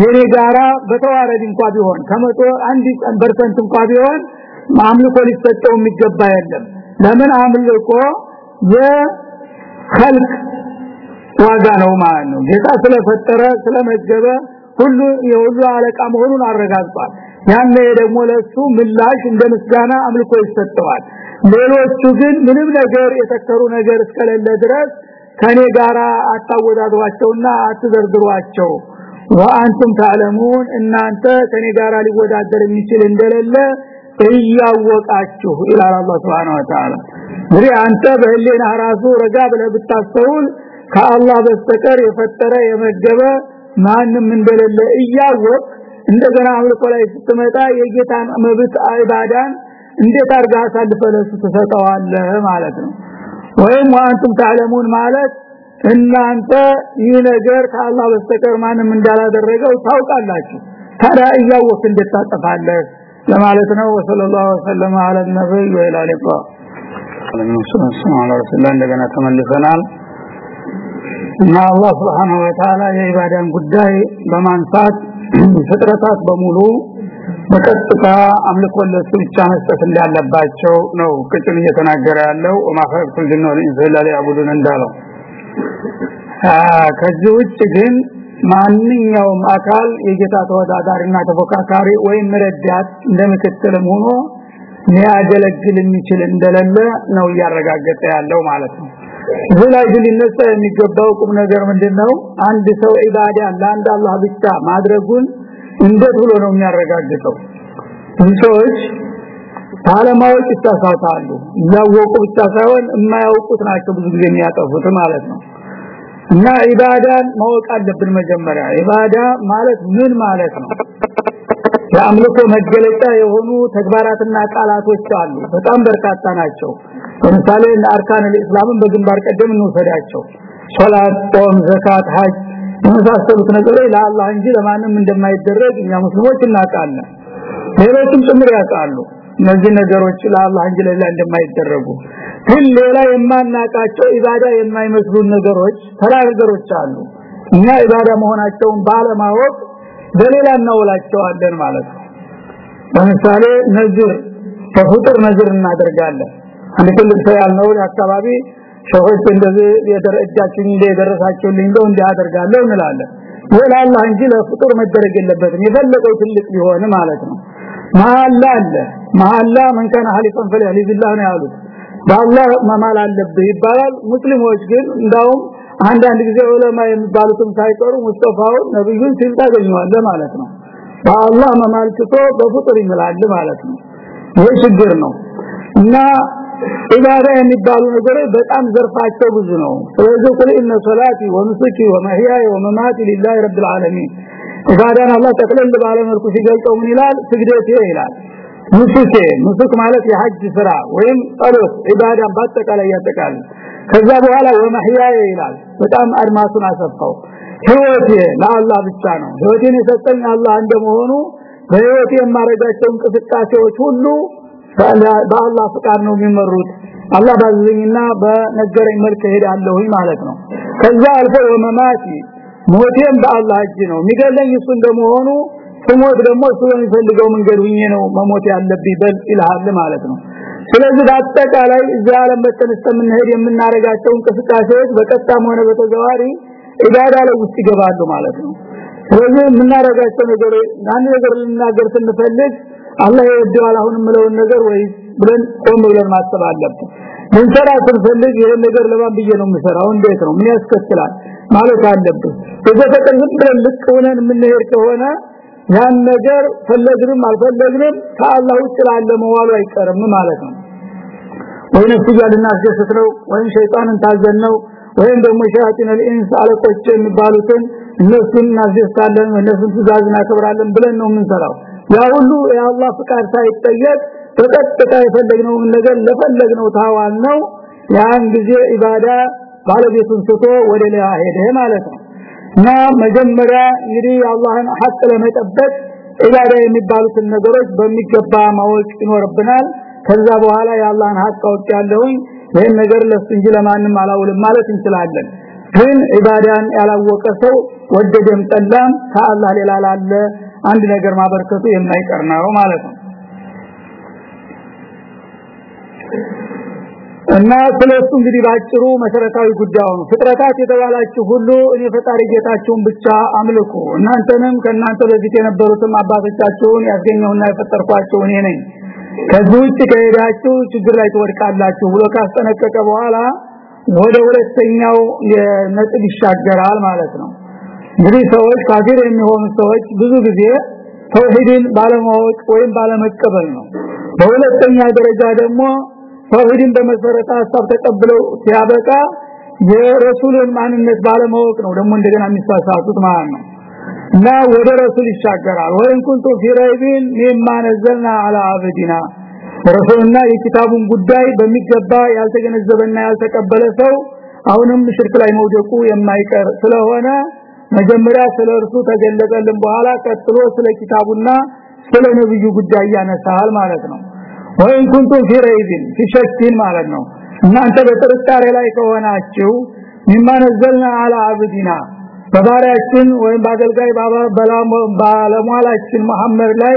የኔ ጋራ በተዋረድ እንኳን ቢሆን ከመቶ አንድ percent እንኳን ቢሆን አምልኮ ሊሰጠው የሚገባ የለም። ለምን? አምልኮ የኸልቅ ዋጋ ነው ማለት ነው። ጌታ ስለፈጠረ ስለመገበ ሁሉ የሁሉ አለቃ መሆኑን አረጋግጧል ያነ ደግሞ ለሱ ምላሽ እንደ ምስጋና አምልኮ ይሰጠዋል። ሌሎቹ ግን ምንም ነገር የተከሩ ነገር እስከሌለ ድረስ ከኔ ጋራ አታወዳድሯቸውና አትዘርድሯቸው ወአንቱም ታለሙን እናንተ ከኔ ጋራ ሊወዳደር የሚችል እንደሌለ እያወቃችሁ ይላል አላህ Subhanahu Wa አንተ በህሊና ራሱ ረጋ ብለህ ብታስተውል ከአላህ በስተቀር የፈጠረ የመገበ ማንም እንደሌለ እያወቅ እንደገና አምልኮ ላይ ስትመጣ የጌታን መብት አይባዳን እንዴት አርጋ አሳልፈ ለሱ ማለት ነው? ወይም ወአንቱም ተዓለሙን ማለት እናንተ ይህ ነገር ከአላህ በስተቀር ማንም እንዳላደረገው ታውቃላችሁ። ታዲያ እያወቅ እንዴት ታጠፋለህ? ለማለት ነው። ወሰለላሁ ዐለይሂ ወሰለም ነብይ ወኢላ ሊቃ እንደገና ተመልሰናል እና አላህ Subhanahu Wa Ta'ala የኢባዳን ጉዳይ በማንሳት ፍጥረታት በሙሉ በቀጥታ አምልኮ ለሱ ብቻ መስጠት እንዳለባቸው ነው ቅጭን እየተናገረ ያለው። ወማፈቅቱ ጅን ወልኢንስ ኢላ ሊያቡዱን እንዳለው። ከዚህ ውጭ ግን ማንኛውም አካል የጌታ ተወዳዳሪና ተፎካካሪ ወይም ረዳት እንደምክትልም ሆኖ ሊያገለግል የሚችል እንደሌለ ነው እያረጋገጠ ያለው ማለት ነው እዚህ ላይ ግን የሚገባው ቁም ነገር ምንድነው? አንድ ሰው ኢባዳ ለአንድ አላህ ብቻ ማድረጉን እንዴት ብሎ ነው የሚያረጋግጠው። ሰዎች ባለማወቅ ይሳሳታሉ። ያወቁ ብቻ ሳይሆን የማያውቁት ናቸው ብዙ ጊዜ የሚያጠፉት ማለት ነው። እና ኢባዳን ማወቅ አለብን መጀመሪያ። ኢባዳ ማለት ምን ማለት ነው? የአምልኮ መገለጫ የሆኑ ተግባራትና ቃላቶች አሉ። በጣም በርካታ ናቸው ለምሳሌ ለአርካን الاسلامን በግንባር ቀደም እንወሰዳቸው ሶላት ጾም ዘካት ሐጅ የመሳሰሉት ነገሮች ለአላህ እንጂ ለማንም እንደማይደረግ እኛ ሙስሊሞች እናውቃለን። ሌሎችም ጭምር ያውቃሉ። እነዚህ ነገሮች ለአላህ እንጂ ለሌላ እንደማይደረጉ። ግን ሌላ የማናቃቸው ኢባዳ የማይመስሉ ነገሮች ተራ ነገሮች አሉ። እኛ ኢባዳ መሆናቸውን ባለማወቅ በሌላ እናውላቸዋለን ማለት ነው። ለምሳሌ ነዝር ከፍጥር ነዝር እናደርጋለን። አንድ ትልቅ ሰው ያልነው አካባቢ ሰዎች እንደዚህ የደረጃችን እንደ የደረሳቸውልኝ ነው እንዲያደርጋለሁ እንላለን። ወላላህ እንጂ ለፍጡር መደረግ የለበትም። የፈለገው ትልቅ ቢሆን ማለት ነው። መሐላ አለ። መሐላ كان حالفا فليحلف بالله ነው ያሉት። በአላህ መማል አለብህ ይባላል። ሙስሊሞች ግን እንዳውም አንዳንድ ጊዜ ዑለማ የሚባሉትም ሳይቀሩ ሙስጠፋው ነብዩን ሲል ታገኘዋለህ ማለት ነው። በአላህ መማል ትቶ በፍጡር ይምላል ማለት ነው። ይህ ችግር ነው። እና ኢባዳ የሚባሉ ነገሮች በጣም ዘርፋቸው ብዙ ነው። ስለዚህ قل إن صلاتي ونسكي ومحياي ومماتي لله رب العالمين። ኢባዳን አላህ ጠቅለል ባለ መልኩ ሲገልጸው ምን ይላል? ስግደቴ ይላል። ኑሱኬ ኑሱክ ማለት የሐጅ ስራ ወይም ጸሎት ኢባዳን በአጠቃላይ ያጠቃል። ከዛ በኋላ ወመህያየ ይላል። በጣም አድማሱን አሰፋው። ህይወቴ ለአላህ ብቻ ነው። ህይወቴን የሰጠኝ አላህ እንደመሆኑ በህይወቴ የማረጋቸው እንቅስቃሴዎች ሁሉ በአላህ ፍቃድ ነው የሚመሩት። አላህ ባዘኝና በነገረኝ መልክ ሄዳለሁኝ ማለት ነው። ከዛ አልፎ ወመማቲ ሞቴም በአላህ እጅ ነው። የሚገለኝ እሱ እንደመሆኑ ስሞት ደግሞ እሱ የሚፈልገው መንገድ ሁኜ ነው መሞት ያለብኝ በል ይልሃል ማለት ነው። ስለዚህ በአጠቃላይ እዚህ ዓለም መተን እስከምንሄድ የምናረጋቸው እንቅስቃሴዎች በቀጥታም ሆነ በተዘዋሪ ኢባዳ ላይ ውስጥ ይገባሉ ማለት ነው። ስለዚህ የምናረጋቸው ነገሮች አንድ ነገር ልናገር ስንፈልግ አላህ ይወደዋል አሁን ምለውን ነገር ወይ ብለን ቆም ብለን ማሰብ አለብን። ልንሰራ ስንፈልግ ይሄን ነገር ለማን ብዬ ነው የምሰራው? እንዴት ነው? ምን ያስከትላል ማለት አለብን። በዘፈቀን ብለን ልክ ሆነን የምንሄድ ከሆነ ያን ነገር ፈለግንም አልፈለግንም ከአላህ ውጭ ላለ መዋሉ አይቀርም ማለት ነው። ወይ ነፍስ ልናስደስት ነው ወይም ሸይጣንን ታዘን ነው ወይም ደግሞ ሸያጢን አልኢንስ አለቆች የሚባሉትን እነሱን እናስደስታለን እነሱን ትእዛዝ እናከብራለን ብለን ነው የምንሰራው። ያ ሁሉ የአላህ ፍቃድ ሳይጠየቅ በቀጥታ የፈለግነው ነገር ለፈለግነው ታዋል ነው። ያን ጊዜ ኢባዳ ባለቤቱን ስቶ ወደ ሌላ ሄደ ማለት ነው። እና መጀመሪያ እንግዲህ አላህን ሐቅ ለመጠበቅ ኢባዳ የሚባሉትን ነገሮች በሚገባ ማወቅ ይኖርብናል። ከዛ በኋላ የአላህን ሐቅ አውቅ ያለውኝ ይሄን ነገር ለሱ እንጂ ለማንም አላውልም ማለት እንችላለን። ግን ኢባዳን ያላወቀ ሰው ወደደም ጠላም ከአላህ ሌላ ላለ አንድ ነገር ማበርከቱ የማይቀር ነው ማለት ነው። እና ስለሱ እንግዲህ ባጭሩ መሰረታዊ ጉዳዩ ነው። ፍጥረታት የተባላችሁ ሁሉ እኔ ፈጣሪ ጌታችሁን ብቻ አምልኩ። እናንተንም ከናንተ በፊት የነበሩትም አባቶቻችሁን ያስገኘውና የፈጠርኳችሁ እኔ ነኝ። ከዚህ ውጭ ከሄዳችሁ ችግር ላይ ትወድቃላችሁ ብሎ ካስጠነቀቀ በኋላ ወደ ሁለተኛው ነጥብ ይሻገራል ማለት ነው እንግዲህ ሰዎች ካፊር የሚሆኑ ሰዎች ብዙ ጊዜ ተውሂድን ባለማወቅ ወይም ባለመቀበል ነው። በሁለተኛ ደረጃ ደግሞ ተውሂድን በመሰረተ ሐሳብ ተቀብለው ሲያበቃ የረሱልን ማንነት ባለማወቅ ነው ደግሞ እንደገና የሚሳሳቱት ማለት ነው። እና ወደ ረሱል ይሻገራል። ወይን ኩንቱ ፊ ሚማ ነዘልና አላ አብዲና። ረሱልና የኪታቡን ጉዳይ በሚገባ ያልተገነዘበና ያልተቀበለ ሰው አሁንም ሽርክ ላይ መውደቁ የማይቀር ስለሆነ መጀመሪያ ስለ እርሱ ተገለጠልን በኋላ ቀጥሎ ስለ ኪታቡና ስለ ነብዩ ጉዳይ ያነሳል ማለት ነው። ወይን ኩንቱ ፊ ረይቢን ፊ ማለት ነው። እናንተ በጥርጣሬ ላይ ከሆናችሁ ሚማ ነዘልና አላ አብዲና በባሪያችን ወይም በአገልጋይ ባለሟላችን መሐመድ ላይ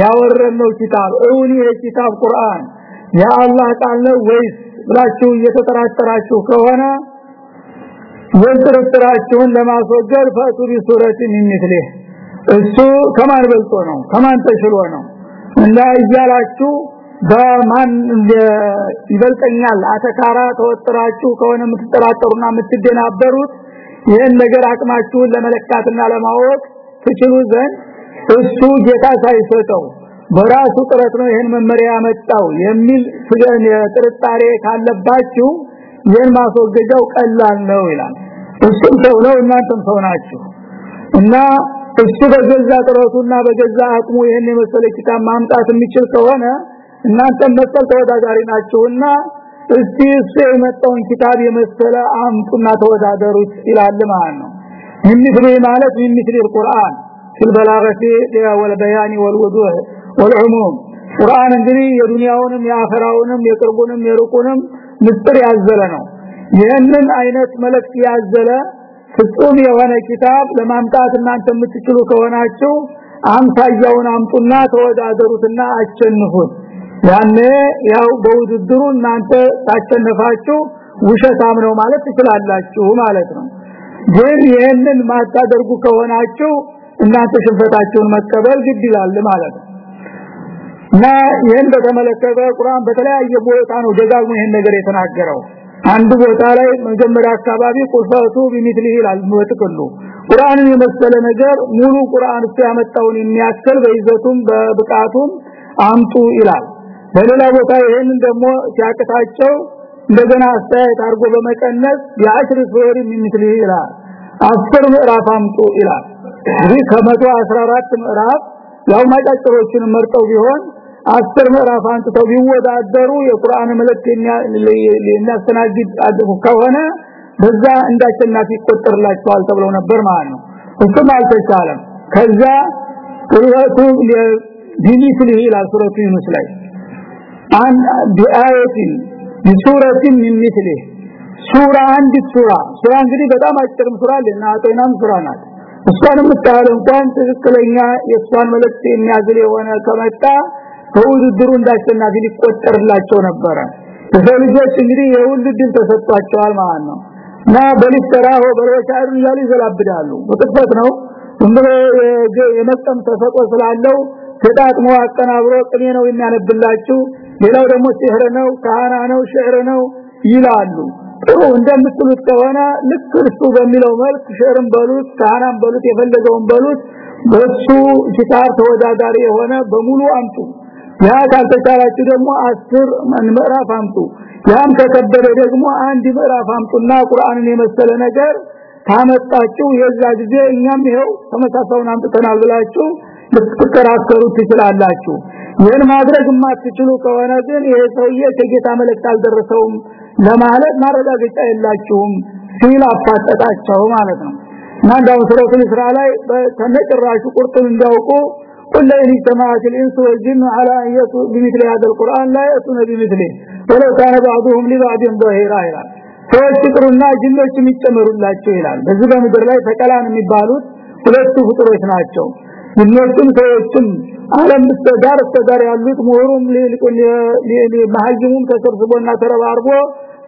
ያወረነው ኪታብ እውን የኪታብ ቁርአን የአላህ ቃል ነው ወይስ ብላችሁ እየተጠራጠራችሁ ከሆነ የጥርጥራችሁን ለማስወገድ? ፈቱ ቢሱረት ሚምትሌ እሱ ከማን በልጦ ነው? ከማን ተሽሎ ነው? እና እያላችሁ በማን ይበልጠኛል? አተካራ ተወጥራችሁ ከሆነ የምትጠራጠሩና የምትደናበሩት ይህን ነገር አቅማችሁን ለመለካትና ለማወቅ ትችሉ ዘንድ እሱ ጌታ ሳይሰጠው በራሱ ጥረት ነው ይህን መመሪያ ያመጣው የሚል ጥርጣሬ ካለባችሁ ይህን ማስወገጃው ቀላል ነው ይላል እሱም ሰው ነው እናንተም ሰው ናችሁ እና እሱ በገዛ ጥረቱና በገዛ አቅሙ ይህን የመሰለ ኪታብ ማምጣት የሚችል ከሆነ እናንተም መሰል ተወዳዳሪ ናችሁና እስቲ እሱ የመጣውን ኪታብ የመሰለ አምጡና ተወዳደሩት ይላል ማለት ነው የሚስሪ ማለት የሚስሪ القرآن في البلاغه والبيان والوضوح والعموم ቁርአን እንግዲህ የዱንያውንም የአኸራውንም የቅርቡንም የሩቁንም ምስጥር ያዘለ ነው። ይህንን አይነት መልእክት ያዘለ ፍጹም የሆነ ኪታብ ለማምጣት እናንተ የምትችሉ ከሆናችሁ አምሳያውን አምጡና ተወዳደሩትና አቸንፉት ያኔ ያው በውድድሩ እናንተ ታቸነፋችሁ ውሸታም ነው ማለት ትችላላችሁ ማለት ነው። ግን ይህንን ማታደርጉ ከሆናችሁ እናንተ ሽንፈታችሁን መቀበል ግድ ይላል ማለት ነው እና ይህን በተመለከተ ቁርአን በተለያየ ቦታ ነው ደጋግሞ ይህን ነገር የተናገረው። አንድ ቦታ ላይ መጀመሪያ አካባቢ ቁርፈቱ ቢሚትሊ ይላል ወጥቅሉ ቁርአንን የመሰለ ነገር ሙሉ ቁርአን እሱ ያመጣውን የሚያክል በይዘቱም በብቃቱም አምጡ ይላል። በሌላ ቦታ ይሄንን ደግሞ ሲያቅታቸው እንደገና አስተያየት አድርጎ በመቀነስ የአሽር ሱወር ሚምትሊ ይላል። አስር ምዕራፍ አምጡ ይላል። ይህ ከመቶ 14 ምዕራፍ ያው ማጫጭሮችን መርጠው ቢሆን አስር ምዕራፍ አንጥተው ቢወዳደሩ የቁርአን መልእክት የሚያስተናግድ አድርጉ ከሆነ በዛ እንዳሸናፊ ይቆጠርላቸዋል ተብለው ነበር ማለት ነው። እሱም አልተቻለም። ከዛ ቁርአቱ ቢሚስሊሂ ይላል ሱረቱ ዩኑስ ላይ። አን ቢአያቲን ቢሱረቲን ሚን ሚስሊሂ ሱራ አንድ ሱራ። ሱራ እንግዲህ በጣም አጭርም ሱራ ለና አጠናም ሱራ ናት። እሷን የምታህል እንኳን ትክክለኛ የእሷን መልእክት የሚያዝል የሆነ ከመጣ በውድድሩ እንዳሸናፊ ሊቆጠርላቸው ነበረ። የሰው ልጆች እንግዲህ ድል ተሰጥቷቸዋል ማለት ነው። እና በሊስተራሆ በለሻሩ እያሉ ይዘላብዳሉ። በቅጽበት ነው። እንግዲህ የመጠም ተሰጦ ስላለው ተጣጥሞ አቀናብሮ ቅኔ ነው የሚያነብላችሁ። ሌላው ደግሞ ሲህር ነው ካህና ነው ሽዕር ነው ይላሉ። ጥሩ እንደምትሉት ከሆነ ልክ እርሱ በሚለው መልክ ሽዕርም በሉት ካህናም በሉት የፈለገውን በሉት። በሱ ኪታብ ተወዳዳሪ የሆነ በሙሉ አምጡ ያ ካልተቻላችሁ ደግሞ አስር ምዕራፍ አምጡ። ያም ከከበደ ደግሞ አንድ ምዕራፍ አምጡና ቁርአንን የመሰለ ነገር ታመጣችሁ የዛ ጊዜ እኛም ይሄው ተመሳሳውን አምጥተናል ብላችሁ ልትከራከሩ ትችላላችሁ። ይህን ማድረግ የማትችሉ ከሆነ ግን ይሄ ሰውዬ ከጌታ መልእክት አልደረሰውም ለማለት ማረጋገጫ የላችሁም ሲል አፋጠጣቸው ማለት ነው። እና እንዳው ሱረቱል ኢስራ ላይ ተነጭራሹ ቁርጡን እንዲያውቁ قل إن اجتمعت الإنس والجن على أن يأتوا بمثل هذا القرآن لا يأتون بمثله ولو كان بعضهم لبعض ظهيرا ይላል ሰዎች ጥሩና ጅኖች የሚጨመሩላቸው ይላል በዚህ በምድር ላይ ተቀላን የሚባሉት ሁለቱ ፍጡሮች ናቸው ጅኖችም ሰዎችም ዓለም ተዳር ተዳር ያሉት ምሁሩም ለማህጅሙም ተሰብስቦና ተረባርቦ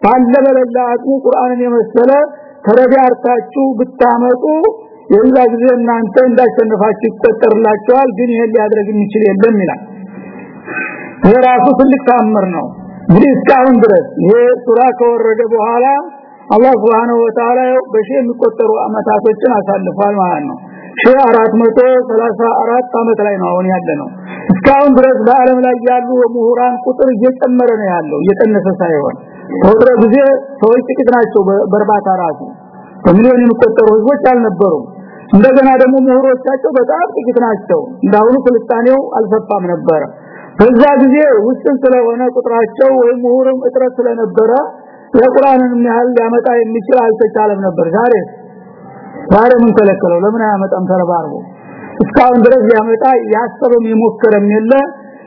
ባለበለላ አቅሙ ቁርአንን የመሰለ ተረዳርታችሁ ብታመጡ የዛ ጊዜ እናንተ እንዳሸነፋችሁ ይቆጠርላችኋል ግን ይሄን ሊያደርግ የሚችል የለም ይላል። የራሱ ትልቅ ታምር ነው። እንግዲህ እስካሁን ድረስ ይሄ ሱራ ከወረደ በኋላ አላህ Subhanahu Wa Ta'ala በሺ የሚቆጠሩ አመታቶችን አሳልፏል ማለት ነው። 1434 አመት ላይ ነው አሁን ያለ ነው እስካሁን ድረስ በአለም ላይ ያሉ ምሁራን ቁጥር እየጨመረ ነው ያለው እየቀነሰ ሳይሆን። ወጥረ ጊዜ ሰዎች ጥቂት ናቸው በርባታ ራሱ በሚሊዮን የሚቆጠሩ ህዝቦች አልነበሩም። እንደገና ደግሞ ምሁሮቻቸው በጣም ጥቂት ናቸው። እንዳሁኑ ፍልስጣኔው አልሰፋም ነበረ። በዛ ጊዜ ውስን ስለሆነ ቁጥራቸው ወይ ምሁርም እጥረት ስለነበረ የቁርአንን ያህል ሊያመጣ የሚችል አልተቻለም ነበር። ዛሬ ዛሬ ምን ተለከለው? ለምን አያመጣም? ተረባርቦ እስካሁን ድረስ ሊያመጣ ያሰበም የሞከረም የለ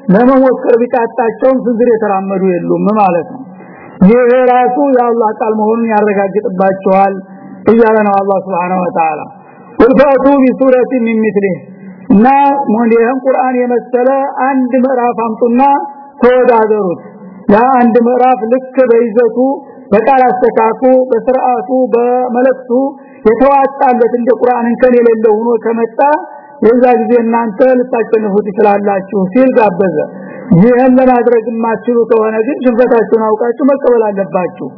ለመሞከር ቢቃጣቸውም ዝንዝር የተራመዱ የሉም ማለት ነው። ይሄ ራሱ የአላህ ቃል መሆኑን ያረጋግጥባቸዋል እያለ ነው አላህ Subhanahu Wa Ta'ala ወልፋቱ ቢሱረቲ ሚን ሚስሊህ። እና ሞዴን ቁርአን የመሰለ አንድ ምዕራፍ አምጡና ተወዳደሩት። ያ አንድ ምዕራፍ ልክ በይዘቱ በቃል አስተካኩ በስርዓቱ በመለክቱ የተዋጣለት እንደ ቁርአንን ከን የሌለው ሆኖ ከመጣ የዛ ጊዜ እናንተ ልታሸንፉት ትችላላችሁ ሲል ጋበዘ። ይህን ለማድረግ የማትችሉ ከሆነ ግን ሽንፈታችሁን አውቃችሁ መቀበል አለባችሁ።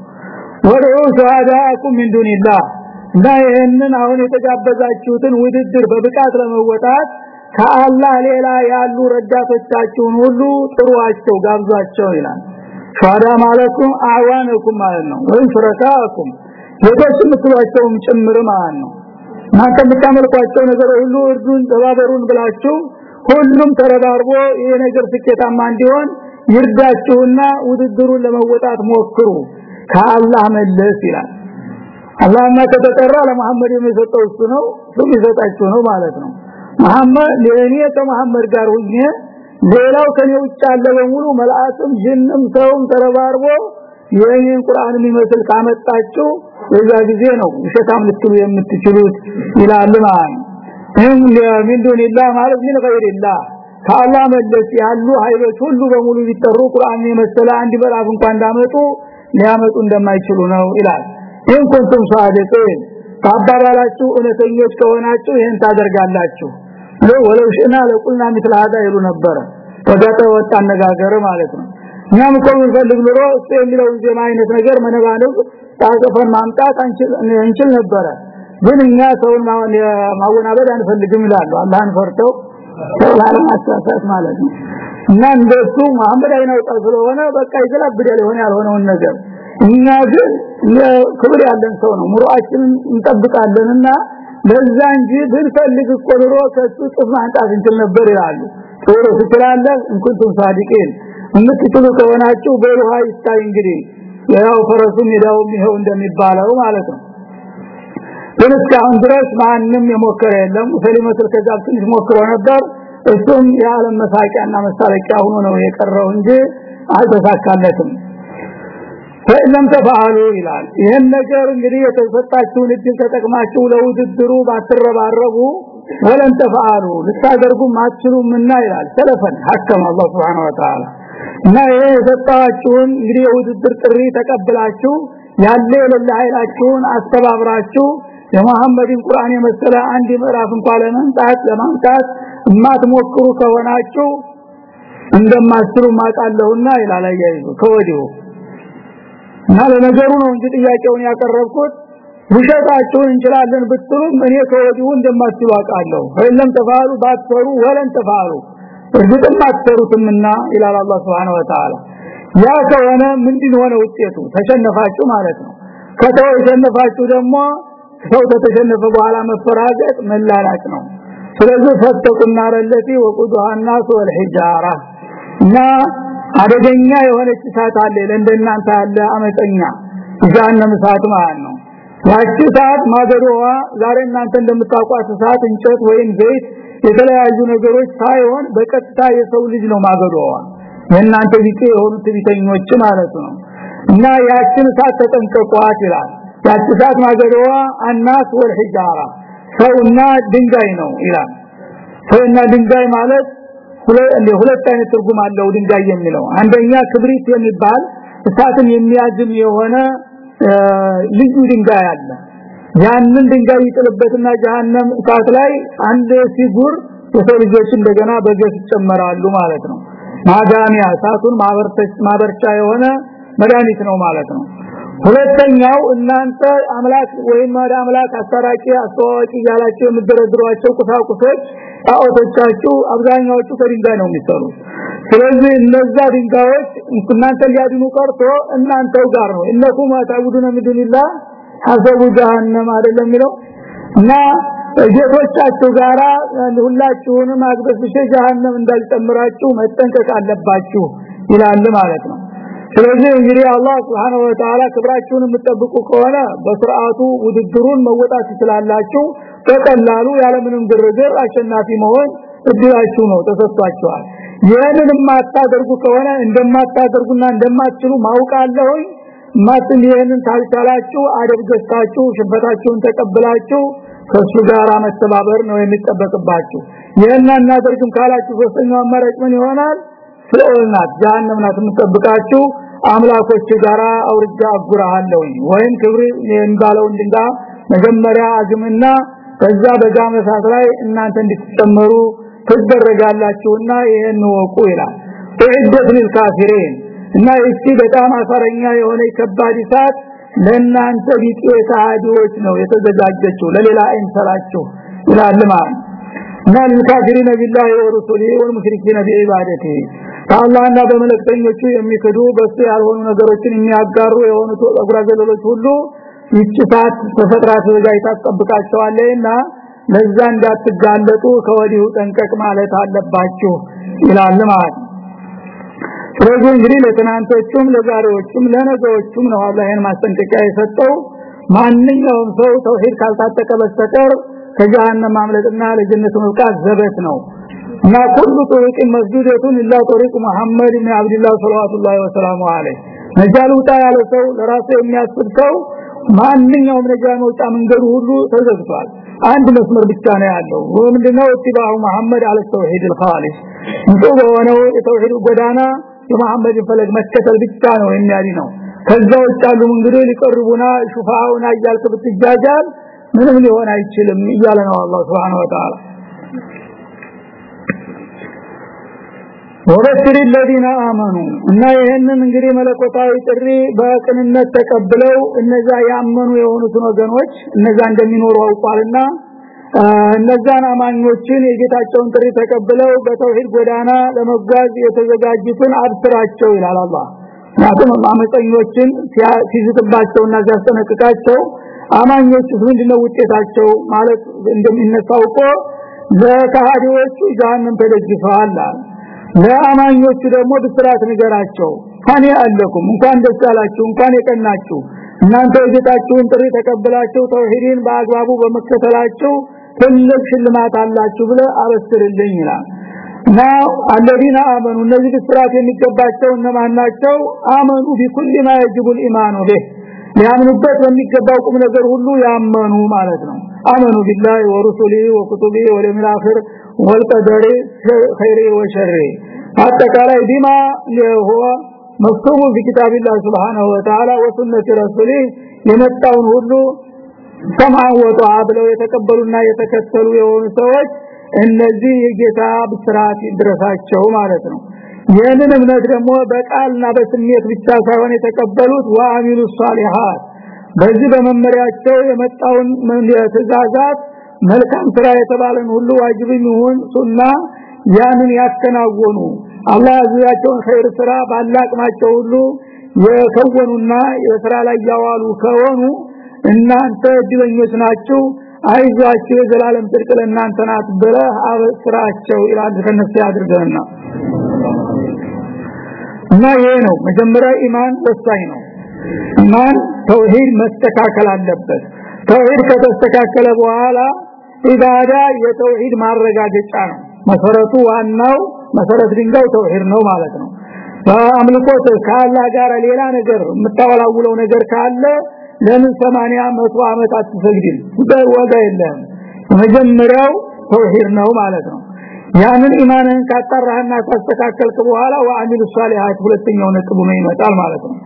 ወደው ሸሃዳኩም ምን ዱንላህ እና ይህንን አሁን የተጋበዛችሁትን ውድድር በብቃት ለመወጣት ከአላህ ሌላ ያሉ ረዳቶቻችሁን ሁሉ ጥሩዋቸው ጋብዟቸው ይላል። ሸሃዳ ማለትም አዋነኩም ማለት ነው ወይም ሽረካኩም ሌሎች የምትሏቸውም ጭምር ማለት ነው። እናንተ የምታመልኳቸው ነገር ሁሉ እርዱን ተባበሩን ብላችሁ ሁሉም ተረባርቦ ይሄ ነገር ስኬታማ እንዲሆን ይርዳችሁና ውድድሩን ለመወጣት ሞክሩ። ከአላህ መለስ ይላል አላህና ከተጠራ ለመሐመድ የሚሰጠው እሱ ነው እሱ ይሰጣችሁ ነው ማለት ነው። መሐመድ ለኔ ከመሐመድ ጋር ሁኜ ሌላው ከኔ ውጭ ያለ በሙሉ መልአክም ጅንም ሰውም ተረባርቦ የኔን ቁርአን የሚመስል ካመጣችሁ የዛ ጊዜ ነው ውሸታም ልትሉ የምትችሉት ይላል ማለት እም ለምን ዱንላ ማለት ምን ገይርላ ከአላህ መለስ ያሉ ኃይሎች ሁሉ በሙሉ ቢጠሩ ቁርአን የመሰለ አንድ ምዕራፍ እንኳን እንዳመጡ ሊያመጡ እንደማይችሉ ነው ይላል ይህን ኩንቱም ሳዲቂን ከአባባላችሁ እውነተኞች ከሆናችሁ ይህን ታደርጋላችሁ ወለው ሽና ለቁልና ምትል ሀዳ ይሉ ነበረ ከጋጠ ወጣ አነጋገር ማለት ነው እኛም እኮ ብንፈልግ ኑሮ የሚለውን ዜማ አይነት ነገር መነባነብ ታቀፈን ማምጣት እንችል ነበረ ግን እኛ ሰውን ማወናበድ አንፈልግም ይላሉ አላህን ፈርተው ማለት ነው እና እንደሱ መሐመድ አይናውጣ ስለሆነ በቃ ይገላብዳል የሆነ ያልሆነውን ነገር እኛ ግን ክብር ያለን ሰው ነው። ሙሩአችንን እንጠብቃለንና ለዛ እንጂ ብንፈልግ እኮ ኑሮ ከሱ ጥፍ ማንጣት እንችል ነበር ይላሉ። ጥሩ ትችላለህ? እንኩንቱም ሳዲቂን የምትችሉ ከሆናችሁ በሩሃ ይታይ እንግዲህ። ያው ፈረሱ ሜዳው ይሄው እንደሚባለው ማለት ነው። ግን እስካሁን ድረስ ማንም የሞከረ የለም። ሰሊመቱል ከዛብ ትንሽ ሞክሮ ነበር። እሱም የዓለም መሳቂያና መሳለቂያ ሆኖ ነው የቀረው እንጂ አልተሳካለትም ፈለም ተፋሉ ይላል። ይሄን ነገር እንግዲህ የተሰጣችሁን እድል ተጠቅማችሁ ለውድድሩ ባትረባረቡ ተፋሉ ልታደርጉ ማትችሉምና ይላል። ሰለፈን ሐከም አላህ Subhanahu Wa Ta'ala እና ይሄ እንግዲህ የውድድር ጥሪ ተቀብላችሁ ያለ የሌለ ኃይላችሁን አስተባብራችሁ የመሐመድን ቁርአን የመሰለ አንድ ምዕራፍ እንኳን ለመምጣት ለማምጣት የማትሞክሩ ከሆናችሁ እንደማትችሉ ማቃለሁና ይላል አያይዙ ከወዲሁ እና ለነገሩ ነው እንጂ ጥያቄውን ያቀረብኩት ውሸታችሁን እንችላለን ብትሉም እኔ ከወዲሁ እንደማትችሉ አውቃለሁ ወለም ተፋሉ ባትፈሩ ወለን ተፋሉ እርግጥም አትፈሩትምና ይላል አላህ Subhanahu Wa Ta'ala ያ ከሆነ ምንድን ሆነ ውጤቱ ተሸነፋችሁ ማለት ነው ከተሸነፋችሁ ደግሞ ሰው ተተሸነፈ በኋላ መፈራገጥ መላላቅ ነው ስለዚህ ፈተቁና ረለቲ ወቁዱሃ الناس والحجاره እና አደገኛ የሆነች እሳት አለ ለእንደናንተ ያለ አመፀኛ። ጀሃነም እሳት ማለት ነው። ያቺ እሳት ማገዶዋ ዛሬ እናንተ እንደምታውቋት እሳት እንጨት ወይም ዘይት የተለያዩ ነገሮች ሳይሆን በቀጥታ የሰው ልጅ ነው ማገዶዋ። የእናንተ ቢጤ የሆኑት ቢተኞች ማለት ነው። እና ያችን እሳት ተጠንቀቋት ይላል። ያቺ እሳት ማገዶዋ አናስ ወልሂጃራ ሰውና ድንጋይ ነው ይላል። ሰውና ድንጋይ ማለት ሁለት አይነት ትርጉም አለው ድንጋይ የሚለው። አንደኛ ክብሪት የሚባል እሳትን የሚያዝም የሆነ ልዩ ድንጋይ አለ። ያንን ድንጋይ ይጥልበትና ጀሃነም እሳት ላይ አንድ ሲጉር የሰው ልጆች እንደገና በገፍ ይጨመራሉ ማለት ነው። ማዳሚያ እሳቱን ማበርቻ የሆነ መድኃኒት ነው ማለት ነው። ሁለተኛው እናንተ አምላክ ወይም ወደ አምላክ አስተራቂ አስተዋቂ ያላችሁ የምትደረድሯቸው ቁሳቁሶች ጣዖቶቻችሁ አብዛኛዎቹ ከድንጋይ ነው የሚሰሩት። ስለዚህ እነዛ ድንጋዮች እናንተ ሊያድኑ ቀርቶ እናንተው ጋር ነው። እነኩም ታውዱነ ምድንላ ሐሰቡ ጀሃነም አይደለም የሚለው። እና ጌቶቻችሁ ጋራ ሁላችሁንም አግበስብሼ ጀሃነም እንዳልጨምራችሁ መጠንቀቅ አለባችሁ ይላል ማለት ነው። ስለዚህ እንግዲህ አላህ Subhanahu Wa Ta'ala ክብራችሁን የምትጠብቁ ከሆነ በስርዓቱ ውድድሩን መወጣት ትችላላችሁ በቀላሉ ያለምንም ግርግር አሸናፊ መሆን እድላችሁ ነው ተሰጥቷችኋል። ይህንን የማታደርጉ ከሆነ እንደማታደርጉና እንደማትችሉ ማውቃለሁ ማትን ይህንን ታልቻላችሁ አደብ ገዝታችሁ ሽንፈታችሁን ተቀብላችሁ ከሱ ጋር መተባበር ነው የሚጠበቅባችሁ። ይህን እናደርግም ካላችሁ ሶስተኛው አማራጭ ምን ይሆናል? ፍልናት ጀሃነም ናት የምትጠብቃችሁ። አምላኮች ጋራ አውርጃ አጉራሃለሁ ወይም ክብር የሚባለውን ድንጋ መጀመሪያ አግምና ከዛ በጋመ ሰዓት ላይ እናንተ እንድትጨመሩ ትደረጋላችሁና ይሄን ወቁ ይላል። ተዕደት ለልካፊሪን እና እቺ በጣም አሳረኛ የሆነ ከባድ ሰዓት ለእናንተ ቢጤ ከሃዲዎች ነው የተዘጋጀችው ለሌላ አይንሰራችሁ ይላል ማለት እና ለልካፊሪን ቢላሂ ወረሱሊሂ ወልሙሽሪኪን ቢዒባደቲሂ ከአላህና በመለክተኞቹ የሚክዱ በሱ ያልሆኑ ነገሮችን የሚያጋሩ የሆኑ ዘለሎች ሁሉ ይጭታት ተፈጥራ ተዘጋጅታ ተጠብቃቸዋለና ለዛ እንዳትጋለጡ ከወዲሁ ጠንቀቅ ማለት አለባችሁ ይላል ማለት ስለዚህ እንግዲህ ለትናንቶቹም ለዛሬዎቹም ለነገዎቹም ነው አላህ ማስጠንቀቂያ የሰጠው። ማንኛውም ሰው ተውሂድ ካልታጠቀ በስተቀር ከጀሃነም ማምለጥና ለጀነት መብቃት ዘበት ነው። እና ሁሉ ጥሪቅ መስጂዱን ኢላ ጥሪቅ መሐመድ ኢብኑ አብዱላህ ሰለላሁ ዐለይሂ ወሰለም ነጃሉታ ያለ ሰው ለራሱ የሚያስብ ሰው ማንኛውም ነጃ መውጣ መንገዱ ሁሉ ተዘግቷል አንድ መስመር ብቻ ነው ያለው ምንድነው ኢትባኡ መሐመድ አለ ተውሂድ الخالص ንጹህ በሆነው የተውሂድ ጎዳና የመሐመድ ፈለግ መከተል ብቻ ነው የሚያዲ ነው ከዛ ውጭ ያሉ መንገዶች ሊቀርቡና ሹፋውና እያልክ ብትጃጃል ምንም ሊሆን አይችልም እያለ ነው አላህ Subhanahu Wa Ta'ala ወበሽር الذين آمنوا እና ይሄንን እንግዲህ መለኮታዊ ጥሪ በቅንነት ተቀብለው እነዛ ያመኑ የሆኑትን ወገኖች እነዛ እንደሚኖሩ አውቋልና እነዛን አማኞችን የጌታቸውን ጥሪ ተቀብለው በተውሂድ ጎዳና ለመጓዝ የተዘጋጁትን አብስራቸው ይላል አላህ ምክንያቱም አመፀኞችን ሲዝትባቸውና ሲያስጠነቅቃቸው አማኞች ምንድነው ውጤታቸው ማለት እንደሚነሳው እኮ ለካሃዲዎቹ ጀሃነም ተደግፈዋል ለአማኞቹ ደግሞ ብስራት ንገራቸው ካኔ አለኩም እንኳን ደስ ያላችሁ እንኳን የቀናችሁ እናንተ የጌታችሁን ጥሪ ተቀበላችሁ ተውሂድን በአግባቡ በመከተላችሁ ትልቅ ሽልማት አላችሁ ብለ አበስርልኝ ይላል እና አለዲና አመኑ እነዚህ ብስራት የሚገባቸው እነማን ናቸው አመኑ ቢኩል ማ يجب الايمان به ያምኑበት በሚገባው ቁም ነገር ሁሉ ያመኑ ማለት ነው አመኑ ቢላሂ ወሩሱሊሂ ወኩቱቢሂ ወልየውሚል አኺር ወልቀደሪ ኸይሪ ወሸሪ አጠቃላይ ቢማ هو መክቱቡ በኪታብ الله سبحانه وتعالى وسنة رسوله የመጣውን ሁሉ ሰማዕ ወጣ ብለው የተቀበሉና የተከተሉ የሆኑ ሰዎች እነዚህ የጌታ ብስራት ይድረሳቸው ማለት ነው ይህንን እምነት ደግሞ በቃልና በስሜት ብቻ ሳይሆን የተቀበሉት ወአሚሉ ሷሊሃት በዚህ በመመሪያቸው የመጣውን ትእዛዛት መልካም ስራ የተባለን ሁሉ ዋጅብም ይሁን ሱና ያንን ያከናወኑ አላህ ያዘዛቸውን ኸይር ስራ ባላቅማቸው ሁሉ የከወኑና የስራ ላይ ያዋሉ ከሆኑ እናንተ እድለኞች ናችሁ። አይዟችሁ የዘላለም ጽድቅ ለእናንተ ናት ብለህ አበስራቸው ይላል ከነሱ ያድርገና እና ይሄ ነው መጀመሪያ ኢማን ወሳኝ ነው። ኢማን ተውሂድ መስተካከል አለበት። ተውሂድ ከተስተካከለ በኋላ ኢባዳ የተውሂድ ማረጋገጫ ነው። መሰረቱ ዋናው መሰረት ድንጋይ ተውሂድ ነው ማለት ነው። በአምልኮት ከአላህ ጋር ሌላ ነገር የምታወላውለው ነገር ካለ ለምን 80 መቶ አመት አትሰግድም ዋጋ የለም መጀመሪያው ተውሂድ ነው ማለት ነው። ያንን ኢማንን ካጣራህና ካስተካከልክ በኋላ ወአሚሉ ሷሊሃት ሁለተኛው ነጥቡ ነው ይመጣል ማለት ነው።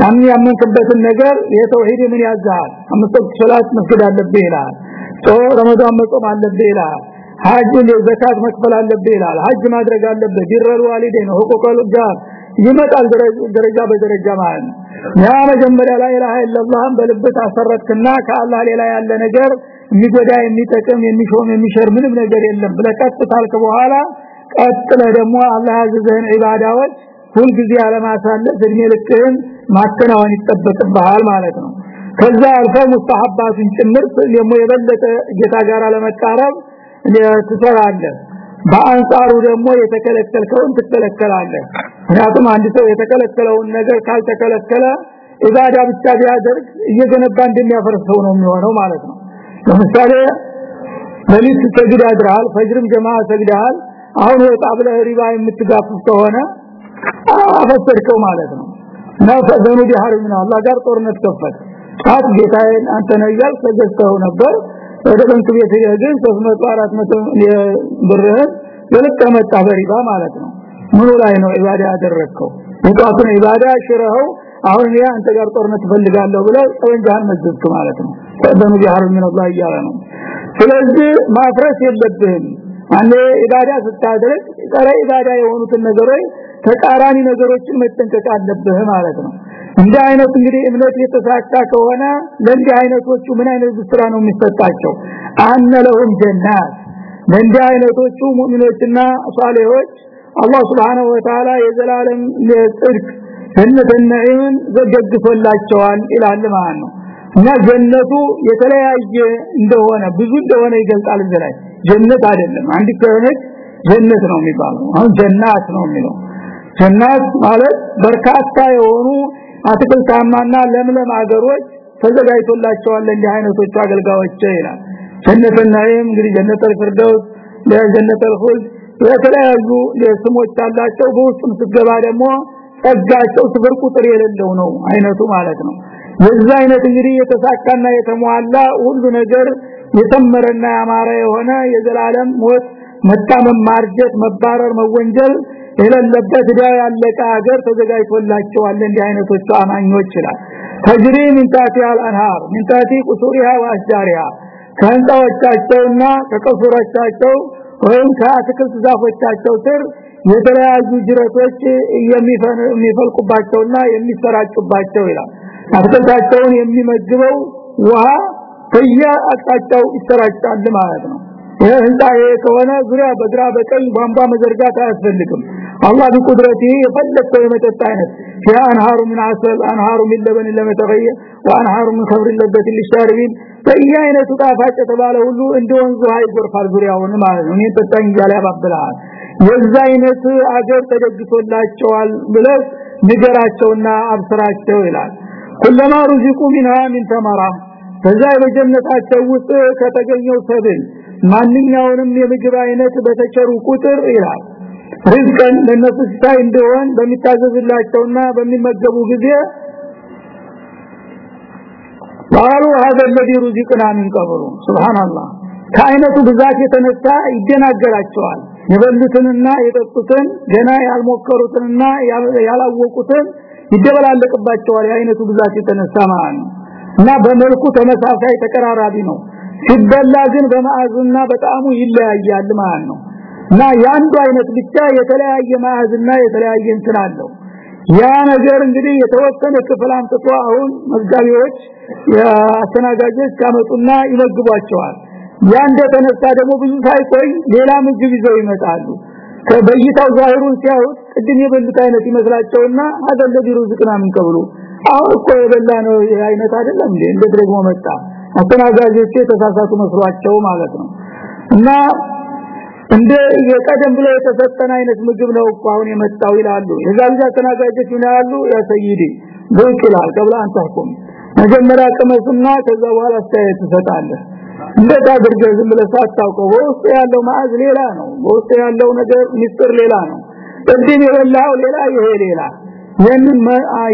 ያን ያመንክበትን ነገር የተውሂድ ምን ያዛል? አምስት ሶላት መስገድ አለብህ ይላል ጾ ረመዳን መጾም አለብህ ይላል። ሀጅ ለዘካት መክፈል አለብህ ይላል። ሀጅ ማድረግ አለብህ። ቢረል ዋሊደን ሁቁቀል ጃር ይመጣል ደረጃ በደረጃ ማለት ነው። ያ መጀመሪያ ላይ ኢላሃ ኢላላህን በልብት አሰረትክና ከአላህ ሌላ ያለ ነገር የሚጎዳ የሚጠቅም የሚሾም የሚሸር ምንም ነገር የለም ብለቀጥ ታልክ በኋላ ቀጥለ ደግሞ አላህ ያዘዘህን ኢባዳዎች ሁል ጊዜ አለማሳለፍ እድሜ ልክህን ማከናወን ይጠበቅብሃል ማለት ነው ከዛ አልፈ ሙስተሐባትን ጭምር ደግሞ የበለጠ ጌታ ጋር ለመቃረብ ትሰራለህ በአንጻሩ ደግሞ የተከለከልከውን ትከለከላለህ ምክንያቱም አንድ ሰው የተከለከለውን ነገር ካልተከለከለ ኢባዳ ብቻ ቢያደርግ እየገነባ እንደሚያፈርሰው ነው የሚሆነው ማለት ነው። ለምሳሌ ለሊት ሰግድ አድራል ፈጅርም ጀማ ሰግዳል አሁን ወጣ ብለህ ሪባ የምትጋፍፍ ከሆነ አፈሰርከው ማለት ነው። ነው ፈዘኑ ቢሃር ምን አላህ ጋር ጦርነት ከፈት ጣት ጌታዬን አንተ ነው ያል ሰገስተው ነበር። ወደ ባንክ ቤት ግን 300 400 ብርህን ለልቀ በሪባ ማለት ነው። ምኑ ላይ ነው ኢባዳ ያደረከው ወጣቱን ኢባዳ ሽረው አሁን ያ አንተ ጋር ጦርነት ፈልጋለሁ ብለ ጠንጃን መዝግክ ማለት ነው። ፈዘኑ ቢሃር ምን አላህ እያለ ነው። ስለዚህ ማፍረስ የለብህም። አንዴ ኢባዳ ስታደርግ ጸረ ኢባዳ የሆኑትን ነገሮች ተቃራኒ ነገሮችን መጠንቀቅ አለብህ ማለት ነው እንደ አይነት እንግዲህ እምነት የተሳካ ከሆነ ለእንዲህ አይነቶቹ ምን አይነት ስራ ነው የሚሰጣቸው? አነ ለሁም ጀናት። ለእንዲህ አይነቶቹ ሙእሚኖችና ሷሊሆች አላህ Subhanahu Wa የዘላለም ጽድቅ ጀነትን ዘገግቶላቸዋል ይላል ማለት ነው። እና ጀነቱ የተለያየ እንደሆነ ብዙ እንደሆነ ይገልጻል እንጂ ላይ። ጀነት አይደለም። አንድ ከሆነች ጀነት ነው የሚባለው። አሁን ጀናት ነው የሚለው። ጀናት ማለት በርካታ የሆኑ አትክልታማና ለምለም አገሮች ተዘጋጅቶላቸዋል እንዲህ አይነቶቹ አገልጋዮች ይላል። ናይም እንግዲህ ጀነተል ፍርደውስ ለጀነተል ኹልድ የተለያዩ ስሞች አላቸው። በውስጥም ስትገባ ደግሞ ጸጋቸው ስፍር ቁጥር የሌለው ነው አይነቱ ማለት ነው። የዛ አይነት እንግዲህ የተሳካና የተሟላ ሁሉ ነገር የተመረና ያማረ የሆነ የዘላለም ሞት መታመም ማርጀት መባረር መወንጀል የሌለበት ዳ ያለቀ ሀገር ተዘጋጅቶላቸዋል። እንዲህ አይነቶቹ አማኞች ይላል። ተጅሪ ምን ታቲ አልአንሃር ምን ታቲ ቁሱሪሃ ወአሽጃሪሃ ከህንፃዎቻቸውና ከቀሱሮቻቸው ወይም ከአትክልት ዛፎቻቸው ስር የተለያዩ ጅረቶች የሚፈልቁባቸውና የሚሰራጩባቸው ይላል። አትክልታቸውን የሚመግበው ውሃ ከየአቅጣጫው ይሰራጫል ማለት ነው። ይሄ ህንፃ ከሆነ ዙሪያ በግራ በቀኝ ቧንቧ መዘርጋት አያስፈልግም አላህ በቁድረቱ የፈለከው የመጠጥ አይነት ያ አንሃሩ ምን አሰል አንሃሩ ምን ለበን ለመተገየ ወአንሃሩ ምን ኸምር ለበት ሊሻርቢን በየአይነቱ ጣፋጭ የተባለ ሁሉ እንደ ወንዙ ውሃ ዙሪያውን ማለት ነው። ጠጣኝ እያለ ያባብላል የዛ አገር ተደግሶላቸዋል ብለህ ንገራቸውና አብስራቸው ይላል። ኩለማ ሩዚቁ ሚንሃ ሚን ተመራ በዛ በጀነታቸው ውስጥ ከተገኘው ሰብል ማንኛውንም የምግብ አይነት በተቸሩ ቁጥር ይላል ሪዝቀን ለነሱ ሲታይ እንደሆን በሚታዘዝላቸውና በሚመገቡ ጊዜ ባሉ هذا الذي رزقنا من قبل سبحان الله ከአይነቱ ብዛት የተነሳ ይደናገራቸዋል የበሉትንና የጠጡትን ገና ያልሞከሩትንና ያላወቁትን ይደበላለቅባቸዋል የአይነቱ ብዛት የተነሳ ማለት ነው እና በመልኩ ተመሳሳይ ተቀራራቢ ነው ሲበላ ግን በማዕዙና በጣዕሙ ይለያያል ማለት ነው እና ያንዱ አይነት ብቻ የተለያየ ማዕዝና የተለያየ እንትን አለው። ያ ነገር እንግዲህ የተወሰነ ክፍል አምጥቶ አሁን መዝጋቢዎች የአስተናጋጆች ያመጡና ይመግቧቸዋል። ያ ደግሞ ብዙ ሳይቆይ ሌላ ምግብ ይዘው ይመጣሉ። ከበይታው ዛሂሩን ሲያዩት ቅድም የበሉት አይነት ይመስላቸውና አደለ ቢሩ ዝቅና ምን ቀብሉ አሁን እኮ የበላ ነው አይነት አይደለም እንደ ደግሞ መጣ? አስተናጋጆች የተሳሳቱ መስሏቸው ማለት ነው። እና እንደ የቀደም ብሎ የተሰጠን አይነት ምግብ ነው እኮ አሁን የመጣው ይላሉ። የዛ አስተናጋጆች ምን ያሉ? ያ ሰይዲ ብቅ ይላል መጀመሪያ ቅመስና ከዛ በኋላ አስተያየት ትሰጣለህ። እንደዛ አድርገህ ዝም ብለህ ሳታውቀው በውስጥ ያለው ማዕዝ ሌላ ነው። በውስጥ ያለው ነገር ሚስጥር ሌላ ነው። ቅድም የበላው ሌላ ይሄ ሌላ። ይህንን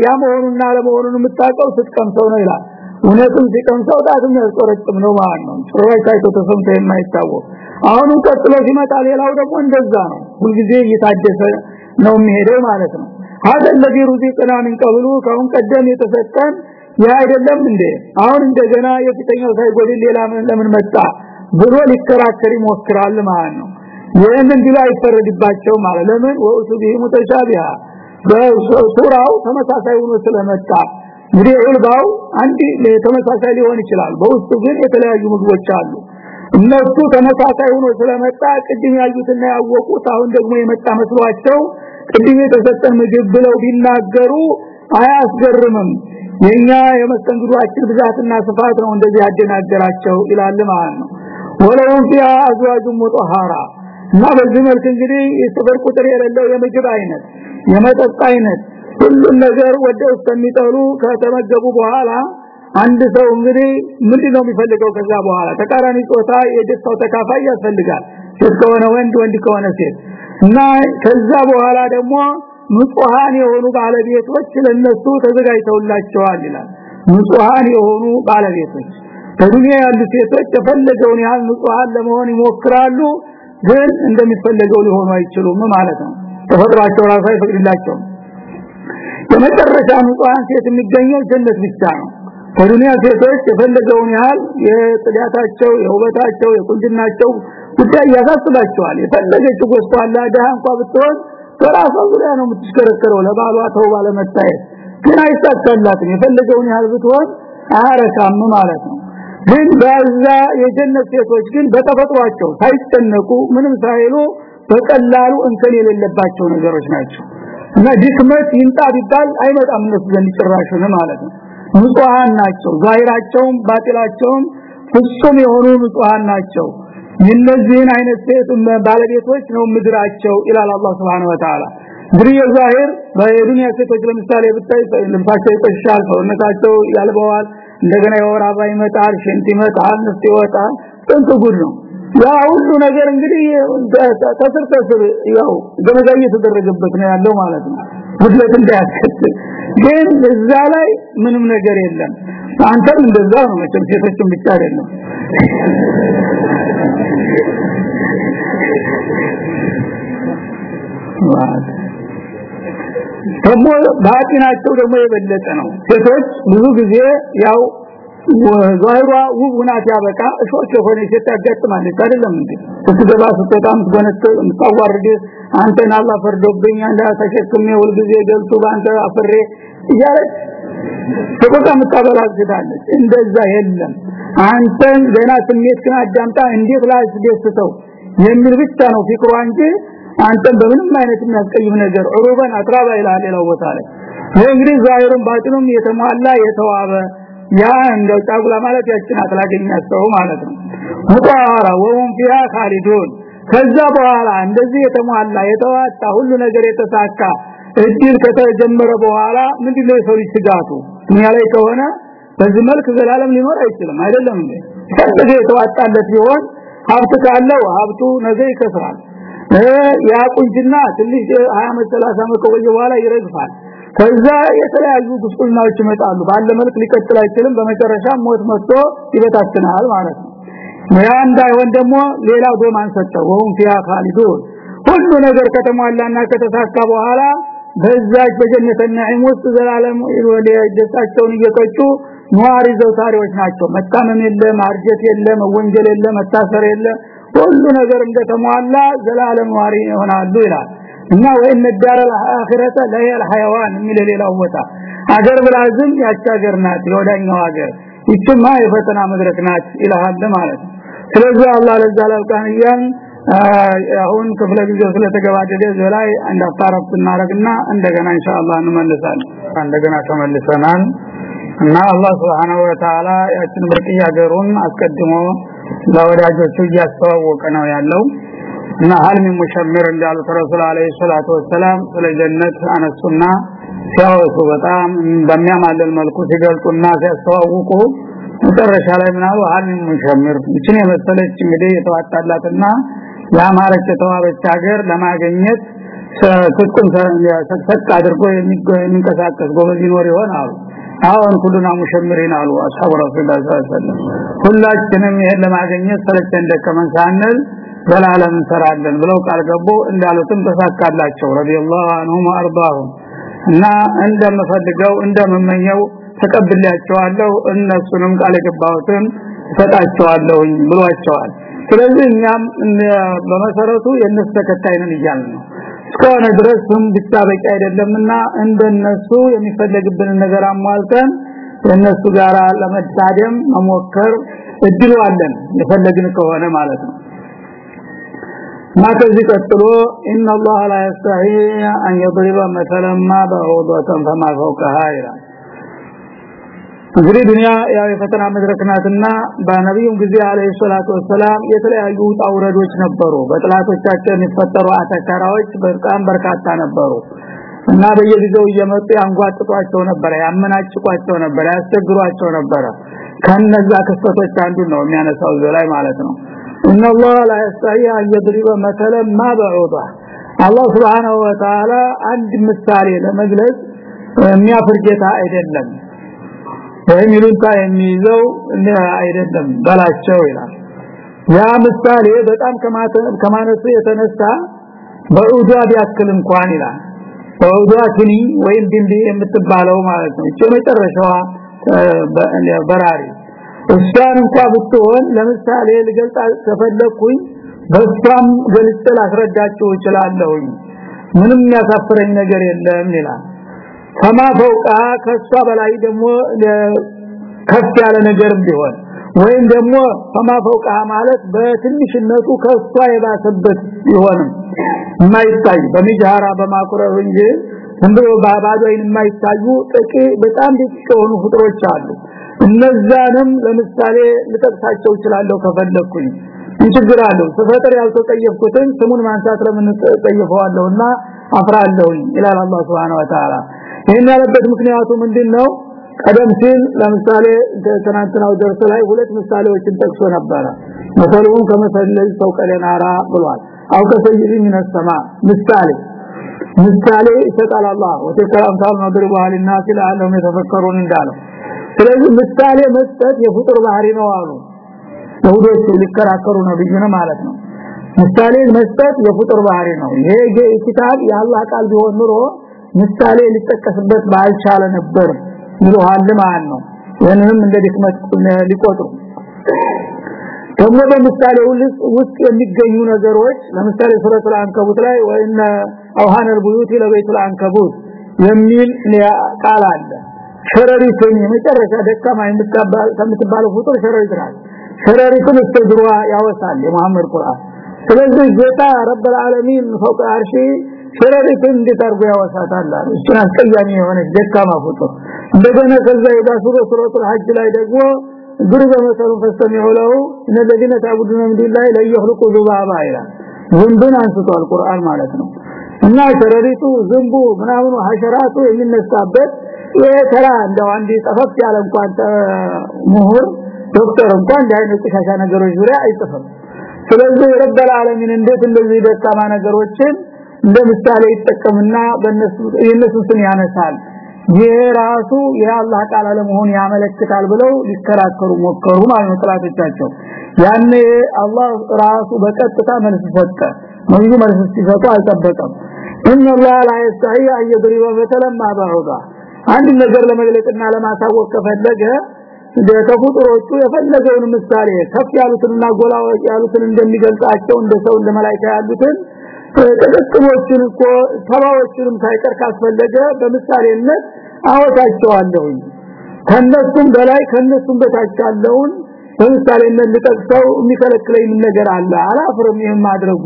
ያ መሆኑና ለመሆኑን የምታውቀው ስትቀምሰው ነው ይላል። እውነትም ሲቀምሰው ጣትም ያስቆረጥም ነው ማለት ነው። ጭራሽ ታይቶ ተሰምቶ የማይታወቅ አሁንም ቀጥሎ ሲመጣ ሌላው ደግሞ እንደዛ ነው ሁልጊዜ እየታደሰ ነው የሚሄደው ማለት ነው هذا الذي رزقنا من قبل ከሁን ቀደም የተሰጠን ያ አይደለም እንዴ አሁን እንደገና የፊተኛው ሳይጎድል ሌላ ምን ለምን መጣ ብሎ ሊከራከር ይሞክራል ማለት ነው ይህንን ቢላ አይፈረድባቸው ማለት ለምን ወእሱ ቢሂ ሙተሻቢሃ በሱራው ተመሳሳይ ሆኖ ስለመጣ እንግዲህ ዑልባው አንድ ተመሳሳይ ሊሆን ይችላል በውስጡ ግን የተለያዩ ምግቦች አሉ እነሱ ተመሳሳይ ሆኖ ስለመጣ ቅድም ያዩትና ያወቁት አሁን ደግሞ የመጣ መስሏቸው ቅድም የተሰጠን ምግብ ብለው ቢናገሩ አያስገርምም። የኛ የመስተንግዷችን ብዛትና ስፋት ነው እንደዚህ ያደናገራቸው ይላል ማለት ነው። ወለውም ፊያ አዝዋጁ ሙጠሃራ እና በዚህ መልክ እንግዲህ የስፍር ቁጥር የሌለው የምግብ አይነት የመጠጥ አይነት ሁሉን ነገር ወደ ውስጥ የሚጠሉ ከተመገቡ በኋላ አንድ ሰው እንግዲህ ምንድነው የሚፈልገው? ከዛ በኋላ ተቃራኒ ጾታ የደስታው ተካፋይ ያስፈልጋል። ሴት ከሆነ ወንድ ወንድ ከሆነ ሴት። እና ከዛ በኋላ ደግሞ ንጹሃን የሆኑ ባለቤቶች ለነሱ ተዘጋጅተውላቸዋል ይላል። ንጹሃን የሆኑ ባለቤቶች። በዱንያ ያሉ ሴቶች የፈለገውን ያህል ንጹሃን ለመሆን ይሞክራሉ ግን እንደሚፈለገው ሊሆኑ አይችሉም ማለት ነው። ተፈጥሯቸው ራሱ አይፈቅድላቸውም። የመጨረሻ ንጹሃን ሴት የሚገኘው ጀነት ብቻ ነው በዱንያ ሴቶች የፈለገውን ያህል የጥዳታቸው የውበታቸው የቁንጅናቸው ጉዳይ ያሳስባቸዋል። የፈለገችው ጎስቋላ ደሃ እንኳን ብትሆን በራሷ ዙሪያ ነው የምትሽከረከረው ለባሏ ተውባ ለመታየት። ግን አይሳካላትም። የፈለገውን ያህል ብትሆን አያረካም ማለት ነው። ግን በዛ የጀነት ሴቶች ግን በተፈጥሯቸው ሳይጨነቁ ምንም ሳይሉ በቀላሉ እንከን የሌለባቸው ነገሮች ናቸው። እና ድክመት ይምጣ ቢባል አይመጣም እነሱ ዘንድ ጭራሹን ማለት ነው ንጹሃን ናቸው። ዛሂራቸውም ባጢላቸውም ፍጹም የሆኑ ንጹሃን ናቸው። የነዚህን አይነት ሴት ባለቤቶች ነው ምድራቸው ይላል አላህ Subhanahu Wa Ta'ala እንግዲህ የዛሂር በዱንያ ሴቶች ለምሳሌ ብታይ ልብሳቸው ይቆሻል ሰውነታቸው ያልበዋል እንደገና የወር አበባ ይመጣል ሽንት ይመጣል ንፍጥ ይወጣል ጥንት ጉድ ነው። ያ ሁሉ ነገር እንግዲህ ተስር ተስር ያው ገመዳ እየተደረገበት ነው ያለው ማለት ነው ጉድለት እንዳያስከትል። ግን እዛ ላይ ምንም ነገር የለም። አንተም እንደዛ ነው መቼም ሴቶችም ብቻ አይደለም ደግሞ ባጢናቸው ደግሞ የበለጠ ነው። ሴቶች ብዙ ጊዜ ያው ዛሂሯ ውብ ሁናት ያበቃ እሾች የሆነ ሴት ያጋጥማለች አይደለም እንዴ? ስትገባ ስትወጣም ትገነጥል ምታዋርድ አንተን አላህ ፈርዶብኝ አንዳ ተሸክሜ ሁልጊዜ ገልጡ ባንተ አፍሬ እያለች ተቆጣ ምታበላግዳለች እንደዛ የለም። አንተን ገና ስሜትህን አዳምጣ እንዴት ላስደስተው የሚል ብቻ ነው ፍቅሯ እንጂ አንተን በምንም አይነት የሚያስቀይም ነገር ዑሩበን አጥራባ ይላል ሌላው ቦታ ላይ። ይሄ እንግዲህ ዛሂሩን ባጥኑም የተሟላ የተዋበ ያ እንደው ጫጉላ ማለት ያችን አጥላገኛቸው ማለት ነው። ሙጣራ ወሁም ፊሃ ካሊዱን ከዛ በኋላ እንደዚህ የተሟላ የተዋጣ ሁሉ ነገር የተሳካ እድል ከተጀመረ በኋላ ምንድነው የሰው ልጅ ስጋቱ? ዱንያ ላይ ከሆነ በዚህ መልክ ዘላለም ሊኖር አይችልም። አይደለም እንዴ? ከዚህ የተዋጣለት ቢሆን ሀብት ካለው ሀብቱ ነገ ይከስራል። ያ ቁንጅና ትንሽ 20 ዓመት 30 ዓመት ከቆየ በኋላ ይረግፋል ከዛ የተለያዩ ጉስቁልናዎች ይመጣሉ። ባለ መልክ ሊቀጥል አይችልም። በመጨረሻ ሞት መጥቶ ይበታትናል ማለት ነው። ያ እንዳይሆን ደግሞ ሌላ ዶማን ሰጠው ወሁም ፊያ ካሊዱን ሁሉ ነገር ከተሟላና ከተሳካ በኋላ በዛች በጀነተ ነዒም ውስጥ ዘላለም ወደ ደስታቸውን እየቀጩ ኗሪ ዘውታሪዎች ናቸው። መታመም የለ ማርጀት የለ መወንጀል የለ መታሰር የለ። ሁሉ ነገር እንደተሟላ ዘላለም ኗሪ ይሆናሉ ይላል እና ወይን ዳር አኺረተ ለየል ሐይዋን የሚል ሌላው ቦታ። አገር ብላዝም ያች ናት የወዳኛው ሀገር። ይችማ የፈተና መድረክ ናት ይላል ማለት ስለዚህ አላህ ለዛ ላልቃንያን አሁን ክፍለ ጊዜው ስለተገባደደ ዘላይ አጣራፍ እናረግና እንደገና ኢንሻአላህ እንመለሳለን እንደገና ተመልሰናል። እና አላህ Subhanahu Wa Ta'ala ያችን ብርቅዬ ሀገሩን አስቀድሞ ለወዳጆቹ እያስተዋወቀ ነው ያለው እና ሀልሚ ሙሸምር እንዳሉት ረሱል አለይሂ ሰላቱ ወሰላም ስለ ጀነት አነሱና ሲያወሱ በጣም በሚያማልል መልኩ ሲገልጡና ሲያስተዋውቁ መጨረሻ ላይ ምናሉ ሀልሚ ሙሸምር። እችን የመሰለች እንግዲህ የተዋጣላትና ያማረች የተዋበች ሀገር ለማግኘት ትጥቁን ሰቅ አድርጎ የሚንቀሳቀስ ጎበዝ ይኖር ይሆን አሉ። አሁን ሁሉና ሙሸምሪን አሉ አስሐቡ ረሱላህ ሰለላሁ ሁላችንም ይሄን ለማግኘት ሰለቸን ደከመን ሳንል ዘላለም እንሰራለን ብለው ቃል ገቡ። እንዳሉትም ተሳካላቸው። ረዲየላሁ ዐንሁም ወአርዳሁም። እና እንደምፈልገው እንደምመኘው ተቀብላቸዋለሁ እነሱንም ቃል የገባሁትን ሰጣቸዋለሁኝ ብሏቸዋል። ስለዚህ እኛም በመሰረቱ የነሱ ተከታይ ነን እያልን ነው። እስከሆነ ድረስ ስም ብቻ በቂ አይደለምና እንደነሱ የሚፈለግብን ነገር አሟልተን የነሱ ጋር ለመታደም መሞከር እድሉ አለን። የፈለግን ከሆነ ማለት ነው ما ከዚህ ቀጥሎ ان الله لا يستحي ان يضرب مثلا ما بعوضه فما فوقها ይላል እንግዲህ ዱንያ ያው የፈተና መድረክ ናትና በነቢዩም ጊዜ አለይሂ ሰላቱ ወሰላም የተለያዩ ውጣ ውረዶች ነበሩ በጥላቶቻቸው የሚፈጠሩ አተካራዎች በጣም በርካታ ነበሩ እና በየጊዜው እየመጡ ያንጓጥጧቸው ነበር ያመናጭቋቸው ነበር ያስቸግሯቸው ነበር ከነዛ ክስተቶች አንዱ ነው የሚያነሳው ዘላይ ማለት ነው ان الله لا يستحي ان يضرب مثلا ما بعوضه አላህ Subhanahu Wa Ta'ala አንድ ምሳሌ ለመግለጽ የሚያፍር ጌታ አይደለም ወይም ይሉንታ የሚይዘው አይደለም በላቸው ይላል ያ ምሳሌ በጣም ከማነሱ የተነሳ በኡዷ ቢያክል እንኳን ይላል በኡዷ ትኒ ወይም ድንዲ የምትባለው ማለት ነው እቺ መጨረሻዋ በራሪ እሷን እንኳን ብትሆን ለምሳሌ ልገልጻ ከፈለኩኝ በሷም ገልጽ ላስረዳችሁ እችላለሁኝ። ምንም ያሳፍረኝ ነገር የለም ይላል። ከማ ፈውቃ ከሷ በላይ ደግሞ ከፍ ያለ ነገር ቢሆን ወይም ደግሞ ከማ ፈውቃ ማለት በትንሽነቱ ከሷ የባሰበት ይሆንም የማይታይ በሚጃራ በማኩረብ እንጂ እንዶ ባባዶ የማይታዩ ጥቂ በጣም ደቂቅ የሆኑ ፍጥሮች አሉ እነዛንም ለምሳሌ ልጠቅሳቸው እችላለሁ ከፈለኩኝ። ይችግራለሁ ተፈጠር ያልተጠየፍኩትን ስሙን ማንሳት ለምን ተጠየፈዋለሁና አፍራለሁ ይላል አላህ Subhanahu Wa Ta'ala ይሄን ያለበት ምክንያቱ ምንድነው? ቀደም ሲል ለምሳሌ ትናንትናው ደርስ ላይ ሁለት ምሳሌዎችን ጠቅሶ ነበር መሰሉን ከመሰለል ሰው ቀለናራ ብሏል። አው ከሰይድ ምን ሰማ ምሳሌ ምሳሌ ይሰጣል አላህ። ወተከራም ታል መድር ባህልና ስለ ዓለም የተፈከሩን እንዳለው ስለዚህ ምሳሌ መስጠት የፍጡር ባህሪ ነው አሉ። ይሁዶች ሊከራከሩ ነብዩን ማለት ነው። ምሳሌ መስጠት የፍጡር ባህሪ ነው። ይሄ ኪታብ የአላህ ቃል ቢሆን ኑሮ ምሳሌ ሊጠቀስበት ባልቻለ ነበር ይሉሃል ማለት ነው። ይህንንም እንደ ድክመት ሊቆጥሩ። ደግሞ በምሳሌ ውስጥ የሚገኙ ነገሮች ለምሳሌ ሱረቱል አንከቡት ላይ ወይነ አውሃነል ቡዩት ለበይቱል አንከቡት የሚል ቃል አለ ሸረሪትን የመጨረሻ ደካማ የምትባል ከምትባለው ፍጡር ሸረሪት ናት ሸረሪትን እስተድሯ ያወሳል የመሐመድ ቁርአን ስለዚህ ጌታ ረብ العالمين فوق አርሺ ሸረሪትን እንዲታርጉ ያወሳታል እሱን አስቀያሚ የሆነች ደካማ ፍጡር እንደገና ከዛ ይዳ ሱረቱል ሐጅ ላይ ደግሞ ضرب مثل فاستمعوا له ان الذين تعبدون من دون الله لا يخلقوا ذبابا ይላል ዝንብን አንስቷል ቁርአን ማለት ነው እና ሸረሪቱ ዝንቡ ምናምኑ ሐሸራቱ የሚነሳበት የተራ እንደው አንዲ ጠፈፍ ያለ እንኳን ምሁር ዶክተር እንኳን እንዲህ አይነት ቆሻሻ ነገሮች ዙሪያ አይጽፍም ስለዚህ ረብ العالمين እንዴት እንደዚህ ደካማ ነገሮችን እንደ ምሳሌ ይጠቀምና በእነሱ የነሱ ስም ያነሳል የራሱ የአላህ ቃል አለመሆን ያመለክታል ብለው ሊከራከሩ ሞከሩ ማለት ነው ጥላቶቻቸው ያኔ አላህ ራሱ በቀጥታ መልስ ሰጠ ነብዩ መልስ ሲሰጡ አልጠበቀም ان الله لا يستحي ان يضرب مثلا ما بعوضا አንድ ነገር ለመግለጽና ለማሳወቅ ከፈለገ ተፈጥሮቹ የፈለገውን ምሳሌ ከፍ ያሉትንና ጎላ ያሉትን እንደሚገልጻቸው እንደ ሰው እንደ መላእክት ያሉትን ተቀጥሎችን እኮ ሰባዎችንም ሳይቀር ካስፈለገ በምሳሌነት አወጣቸዋለሁ ከነሱም በላይ ከነሱም በታች ያለውን በምሳሌነት ልጠቅሰው የሚከለክለኝ ነገር አለ? አላፍርም ይሄን ማድረጉ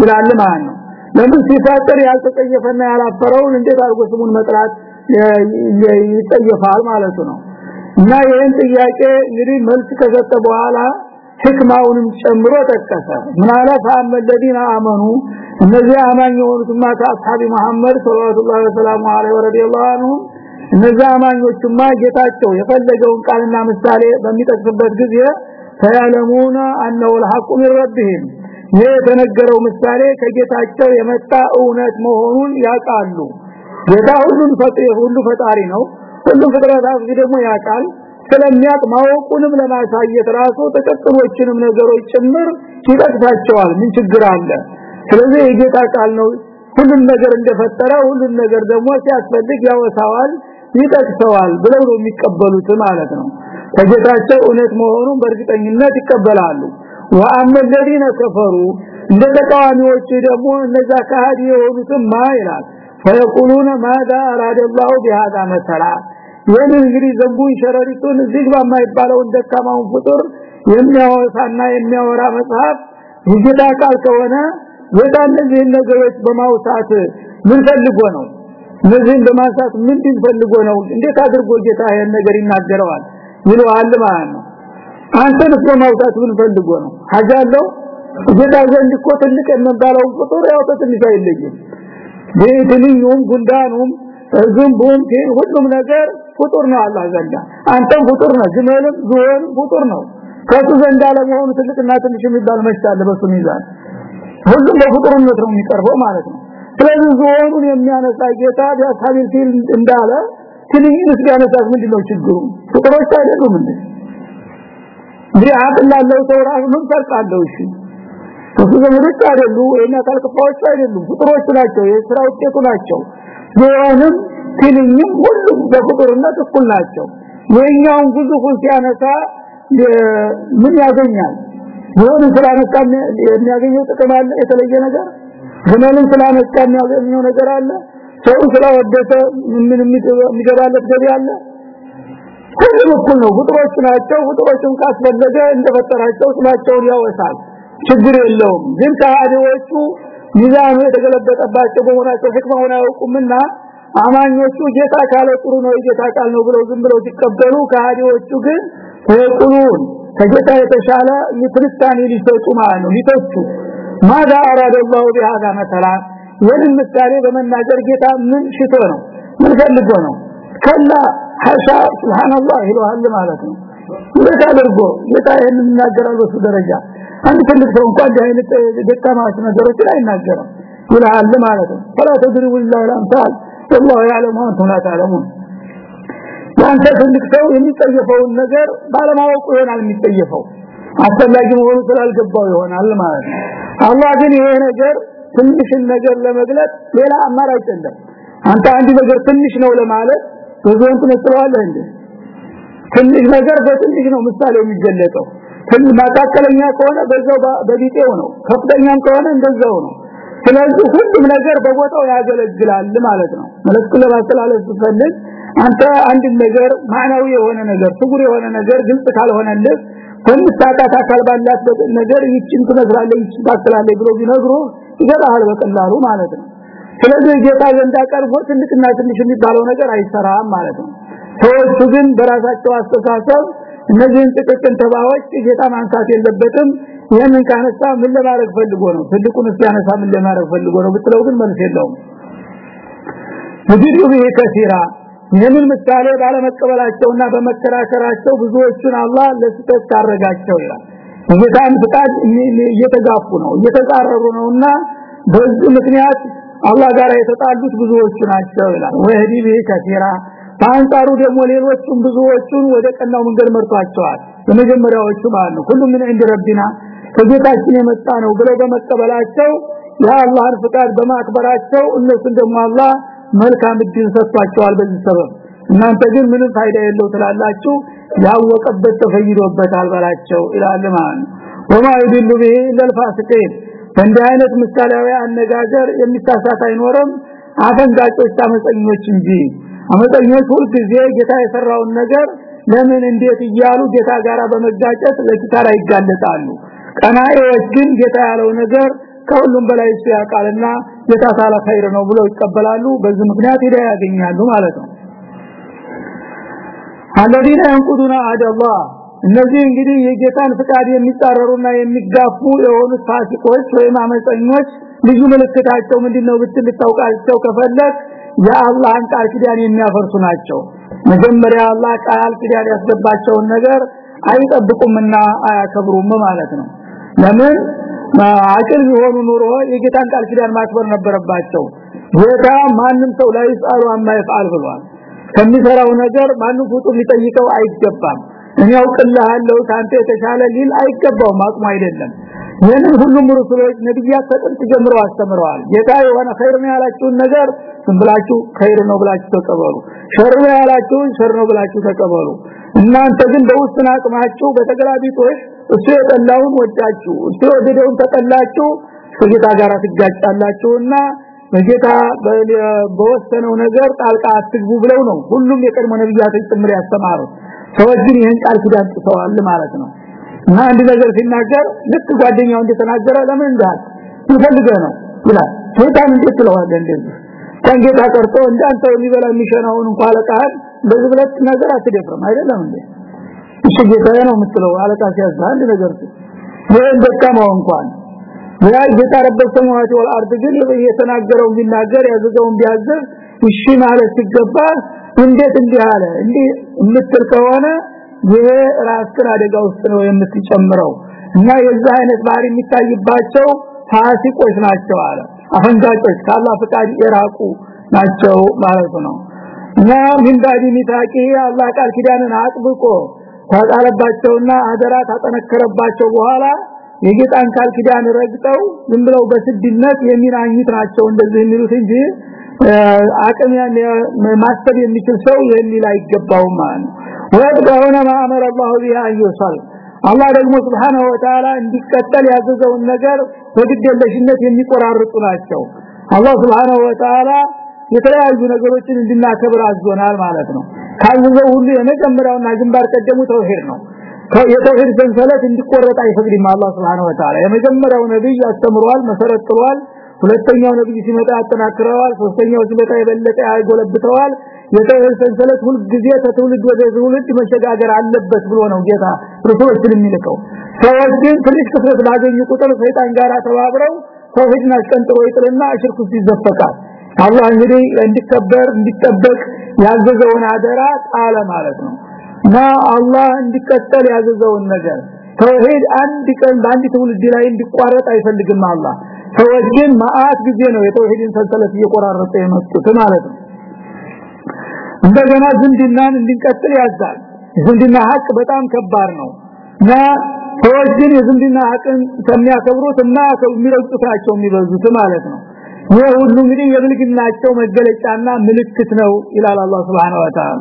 ይላል ማለት ነው። ለምን ሲፈጥር ያልተጠየፈና ያላፈረውን እንዴት አድርጎ ስሙን መጥራት ይጠየፋል ማለት ነው እና ይሄን ጥያቄ እንግዲህ መልስ ከሰጠ በኋላ ህክማውንም ጨምሮ ተከሰ ምናልባት አመለዲና አመኑ እነዚህ አማኝ የሆኑትማ ከአስሐቢ መሐመድ ሰለላሁ ዐለይሂ ወሰለም ዐንሁ እነዚህ አማኞችማ ጌታቸው የፈለገውን ቃልና ምሳሌ በሚጠቅስበት ጊዜ ተያለሙና አነው الحق من ربهم ይሄ የተነገረው ምሳሌ ከጌታቸው የመጣ እውነት መሆኑን ያውቃሉ ጌታ ሁሉን ፈጣሪ ሁሉ ፈጣሪ ነው ሁሉም ፍጥረታት ደግሞ ያውቃል ስለሚያቅ ማወቁንም ለማሳየት ራሱ ተቀጥሎችንም ነገሮች ጭምር ይጠቅሳቸዋል ምን ችግር አለ ስለዚህ የጌታ ቃል ነው ሁሉም ነገር እንደፈጠረ ሁሉም ነገር ደግሞ ሲያስፈልግ ያወሳዋል ይጠቅሰዋል ብለው ነው የሚቀበሉት ማለት ነው ከጌታቸው እውነት መሆኑን በእርግጠኝነት ይቀበላሉ ወአመ الذين كفروا እንደ ተቃዋሚዎች ደግሞ እነዛ ካህዲ የሆኑትም ማ ይላል فيقولون ماذا اراد الله بهذا مثلا ይህን እንግዲህ ዘንቡን ሸረሪቱን እዚህ በማይባለው ደካማውን ፍጡር የሚያወሳና የሚያወራ መጽሐፍ ይገዳ ቃል ከሆነ ጌታ እነዚህን ነገሮች በማውሳት ምን ፈልጎ ነው እነዚህን በማንሳት ምንድን ፈልጎ ነው እንዴት አድርጎ ጌታ ይሄን ነገር ይናገረዋል ይለዋል ማለት ነው አንተን ስለማውጣት ምን ፈልጎ ነው ሀጃለው ጌታ ዘንድ እኮ ትልቅ የሚባለው ቁጥር ያው ትንሽ አይለይም ቤትልኙም ጉንዳኑም ዝንቡም ሁሉም ነገር ፍጡር ነው አላህ ዘንዳ። አንተም ፍጡር ነው ግመልም ዝሆን ፍጡር ነው። ከሱ ዘንዳ ለመሆኑ ትልቅና ትንሽ የሚባል መቻለ በሱ ሚዛን። ሁሉም በፍጡርነት ነው የሚቀርበው ማለት ነው። ስለዚህ ዝሆኑን የሚያነሳ ጌታ ቢያሳቢል ሲል እንዳለ ትንኝን እስኪያነሳት ምንድነው ችግሩ? ፍጡሮች አይደሉም እንዴ? ምን ፈርቅ አለው እሺ ዘመዶች አይደሉ ወይና ካልከፋዎች አይደሉም ፍጡሮች ናቸው የስራ ውጤቱ ናቸው። ቢሆንም ትንኝም ሁሉም በፍጡርነት እኩል ናቸው። የኛውን ግዙፉን ሲያነሳ ምን ያገኛል? የሆነ ስላነሳ የሚያገኘው ጥቅም አለ? የተለየ ነገር? ግመልን ስላነሳ የሚያገኘው ነገር አለ? ሰው ስለወደሰ ምን የሚገባለት ገቢ አለ? ሁሉም እኩል ነው። ፍጡሮች ናቸው። ፍጡሮችን ካስፈለገ እንደፈጠራቸው ስማቸውን ያወሳል ችግር የለውም ግን ታዲዎቹ ሚዛኑ የተገለበጠባቸው በመሆናቸው ህክማውን አያውቁምና አማኞቹ ጌታ ካለ ጥሩ ነው ጌታ ቃል ነው ብለው ዝም ብለው ሲቀበሉ ከሃዲዎቹ ግን ተቁሉን ከጌታ የተሻለ ትንታኔ ሊሰጡ ማለት ነው ሊተቹ ማዳ አራደ الله بهذا مثلا ይህን ምሳሌ በመናገር ጌታ ምን ሽቶ ነው ምን ፈልጎ ነው ከላ ሐሻ ሱብሃንአላህ ይለዋል ማለት ነው ጌታ አድርጎ ጌታ ይህን ይናገራል በሱ ደረጃ አንድ ትልቅ ሰው እንኳን እንዲህ አይነት ደካማዎች ነገሮች ላይ አይናገርም ይላል ማለት ነው ፈላ ተድሪቡ ሊላሂ الامثال والله يعلم وانتم لا تعلمون ያንተ ትልቅ ሰው የሚጠየፈውን ነገር ባለማወቁ ይሆናል የሚጠየፈው አስፈላጊ መሆኑ ስላልገባው ይሆናል ማለት ነው አላህ ግን ይሄ ነገር ትንሽን ነገር ለመግለጽ ሌላ አማራጭ የለም አንተ አንድ ነገር ትንሽ ነው ለማለት ብዙውን ትመስለዋለህ እንዴ ትንሽ ነገር በትንሽ ነው ምሳሌ የሚገለጸው ትንሽ መካከለኛ ከሆነ በዛው በቢጤው ነው። ከፍተኛም ከሆነ እንደዛው ነው። ስለዚህ ሁሉም ነገር በቦታው ያገለግላል ማለት ነው። መልእክቱ ለማስተላለፍ ስትፈልግ አንተ አንድ ነገር ማዕናዊ የሆነ ነገር ትጉር የሆነ ነገር ግልጽ ካልሆነልህ በምታጣት አካል ባላት ነገር ይችን ትመስላለች ይችን ታክላለች ብሎ ቢነግሩ ይገባሃል በቀላሉ ማለት ነው። ስለዚህ ጌታ ዘንድ ቀርቦ ትልቅና ትንሽ የሚባለው ነገር አይሰራም ማለት ነው። ሰዎቹ ግን በራሳቸው አስተሳሰብ እነዚህን ጥቅቅን ተባዎች ጌታ ማንሳት የለበትም። ይህንን ካነሳ ምን ለማድረግ ፈልጎ ነው? ትልቁን ሲያነሳ ምን ለማድረግ ፈልጎ ነው ብትለው ግን መልስ የለውም። ይድሩ ይሄ ከሲራ ይህንን ምሳሌ ባለመቀበላቸውና በመከራከራቸው ብዙዎቹን አላህ ለስተት ታረጋቸው ይላል። የጌታን ፍቃድ እየተጋፉ ነው እየተቃረሩ ነውና በዚህ ምክንያት አላህ ጋር የተጣሉት ብዙዎቹ ናቸው ይላል። ወህዲ ቢሂ ከሲራ በአንጻሩ ደግሞ ሌሎቹም ብዙዎቹን ወደ ቀናው መንገድ መርቷቸዋል። የመጀመሪያዎቹ ማለት ነው። ሁሉም ምን እንደ ረቢና ከጌታችን የመጣ ነው ብለው በመቀበላቸው የአላህን ፍቃድ በማክበራቸው እነሱን ደግሞ አላህ መልካም እድል ሰጥቷቸዋል በዚህ ሰበብ። እናንተ ግን ምንም ፋይዳ የለው ትላላችሁ። ያወቀበት ተፈይዶበታል ባላቸው ይላል ማለት ነው። ወማ ይድሉ ቢሂ ለልፋሲቂን እንዲህ አይነት ምሳሌያዊ አነጋገር የሚታሳት አይኖርም። አፈንጋጮች አመፀኞች እንጂ አመፀኞች ሁልጊዜ ጌታ የሰራውን ነገር ለምን እንዴት እያሉ ጌታ ጋራ በመጋጨት ለኪሳራ ይጋለጣሉ ቀናኤዎች ግን ጌታ ያለው ነገር ከሁሉም በላይ እሱ ያውቃልና ጌታ ታላ ኸይር ነው ብለው ይቀበላሉ በዚህ ምክንያት ሂዳያ ያገኛሉ ማለት ነው الذين ينقضون عهد الله እነዚህ እንግዲህ የጌታን ፍቃድ የሚጻረሩና የሚጋፉ የሆኑ ፋሲቆች ወይም አመፀኞች ልዩ ምልክታቸው ምንድነው ብትል ልታውቃቸው ከፈለግ የአላህን ቃል ኪዳን የሚያፈርሱ ናቸው። መጀመሪያ አላህ ቃል ኪዳን ያስገባቸውን ነገር አይጠብቁምና አያከብሩም ማለት ነው። ለምን? አቅል ቢሆኑ ኑሮ የጌታን ቃል ኪዳን ማክበር ነበረባቸው። ጌታ ማንም ሰው ላይ ጻሩ አማይፋል ብሏል። ከሚሰራው ነገር ማንም ፍጡር ሊጠይቀው አይገባም። እኔ አውቅልሃለሁ ካንተ የተሻለ ሊል አይገባውም አቅሙ አይደለም ይህንን ሁሉም ሩሱሎች ነብያት ከጥንት ጀምረው አስተምረዋል። ጌታ የሆነ ኸይር ነው ያላችሁን ነገር ዝም ብላችሁ ኸይር ነው ብላችሁ ተቀበሉ። ሸር ነው ያላችሁን ሸር ነው ብላችሁ ተቀበሉ። እናንተ ግን በውስጥ አቅማችሁ በተገላቢጦሽ እሱ የጠላውን ወዳችሁ እሱ የወደደውን ጠልታችሁ ከጌታ ጋር ትጋጫላችሁና በጌታ በወሰነው ነገር ጣልቃ አትግቡ ብለው ነው ሁሉም የቀድሞ ነብያት ጭምር ያስተማሩት። ሰዎች ግን ይህን ቃል ኪዳን ጥሰዋል ማለት ነው አንድ ነገር ሲናገር ልክ ጓደኛው እንደተናገረ ለምን እንዳል ይፈልገ ነው ይላል። ሸይጣን እንዴት ትለዋለህ እንደዚህ? ቀርቶ እንዳንተ የሚበላ የሚሸናውን እንኳን አለቃህን በዚህ ብለት ነገር አትደፍርም አይደለም እንዴ? እሺ ጌታዬ ነው የምትለው አለቃ ሲያዝ አንድ ነገር ይሄን ደካማው እንኳን ያ ጌታ ረብ ሰማዋት ወልአርድ ግን የተናገረው ቢናገር ያዘዘውን ቢያዘዝ እሺ ማለት ሲገባ እንዴት እንዲህ አለ? እንዲህ የምትል ከሆነ ይሄ አደጋ ውስጥ ነው የምትጨምረው። እና የዛ አይነት ባህሪ የሚታይባቸው ፋሲቆች ናቸው አለ። አፈንጋጮች ካላ ፍቃድ የራቁ ናቸው ማለት ነው። እና ምን ባዲ ሚታቂ አላህ ቃል ኪዳንን አጥብቆ ታጣለባቸውና አደራ ታጠነከረባቸው በኋላ የጌታን ቃል ኪዳን ረግጠው ዝም ብለው በስድነት የሚናኙት ናቸው እንደዚህ የሚሉት እንጂ አቅም ማስተብ የሚችል ሰው የሚል አይገባውም ማለት ነው ወድቀውነ ማአመረ አላሁ ቢሃ ይወሰል አላህ ደግሞ Subhanahu Wa Ta'ala እንዲቀጠል ያዘዘውን ነገር በግዴለሽነት የሚቆራርጡ ናቸው። አላህ Subhanahu Wa Ta'ala የተለያዩ ነገሮችን እንድናከብር አዞናል ማለት ነው። ካዘዘው ሁሉ የመጀመሪያውና ግንባር ቀደሙ ተውሂድ ነው። የተውሂድ ሰንሰለት እንዲቆረጥ አይፈቅድም አላህ Subhanahu Wa Ta'ala የመጀመሪያው ነብይ አስተምሯል መሰረት ጥሏል። ሁለተኛው ነብይ ሲመጣ አጠናክረዋል። ሶስተኛው ሲመጣ የበለጠ ያጎለብተዋል የተውሂድ ሰንሰለት ሁሉ ጊዜ ከትውልድ ወደ ትውልድ መሸጋገር አለበት ብሎ ነው ጌታ ሩሱሎችን የሚልከው። ሰዎች ግን ትልቅ ክፍተት ባገኙ ቁጥር ሰይጣን ጋር ተባብረው ተውሂድን አስቀንጥሮ ይጥልና ሽርክ ውስጥ ይዘፈቃል። አላህ እንግዲህ እንዲከበር እንዲጠበቅ ያዘዘውን አደራ ጣለ ማለት ነው። እና አላህ እንዲቀጠል ያዘዘውን ነገር ተውሂድ አንድ ቀን በአንድ ትውልድ ላይ እንዲቋረጥ አይፈልግም አላህ። ሰዎች ግን ማአት ጊዜ ነው የተውሂድን ሰንሰለት እየቆራረጠ የመጡት ማለት ነው እንደገና ዝምድናን እንዲቀጥል ያዛል። ዝምድና ሀቅ በጣም ከባድ ነው። እና ሰዎች ግን የዝምድና ሀቅን ከሚያከብሩት እና ከሚረግጡት የሚበዙት ማለት ነው። ይህ ሁሉ እንግዲህ የብልግናቸው መገለጫና ምልክት ነው ይላል አላህ Subhanahu Wa Ta'ala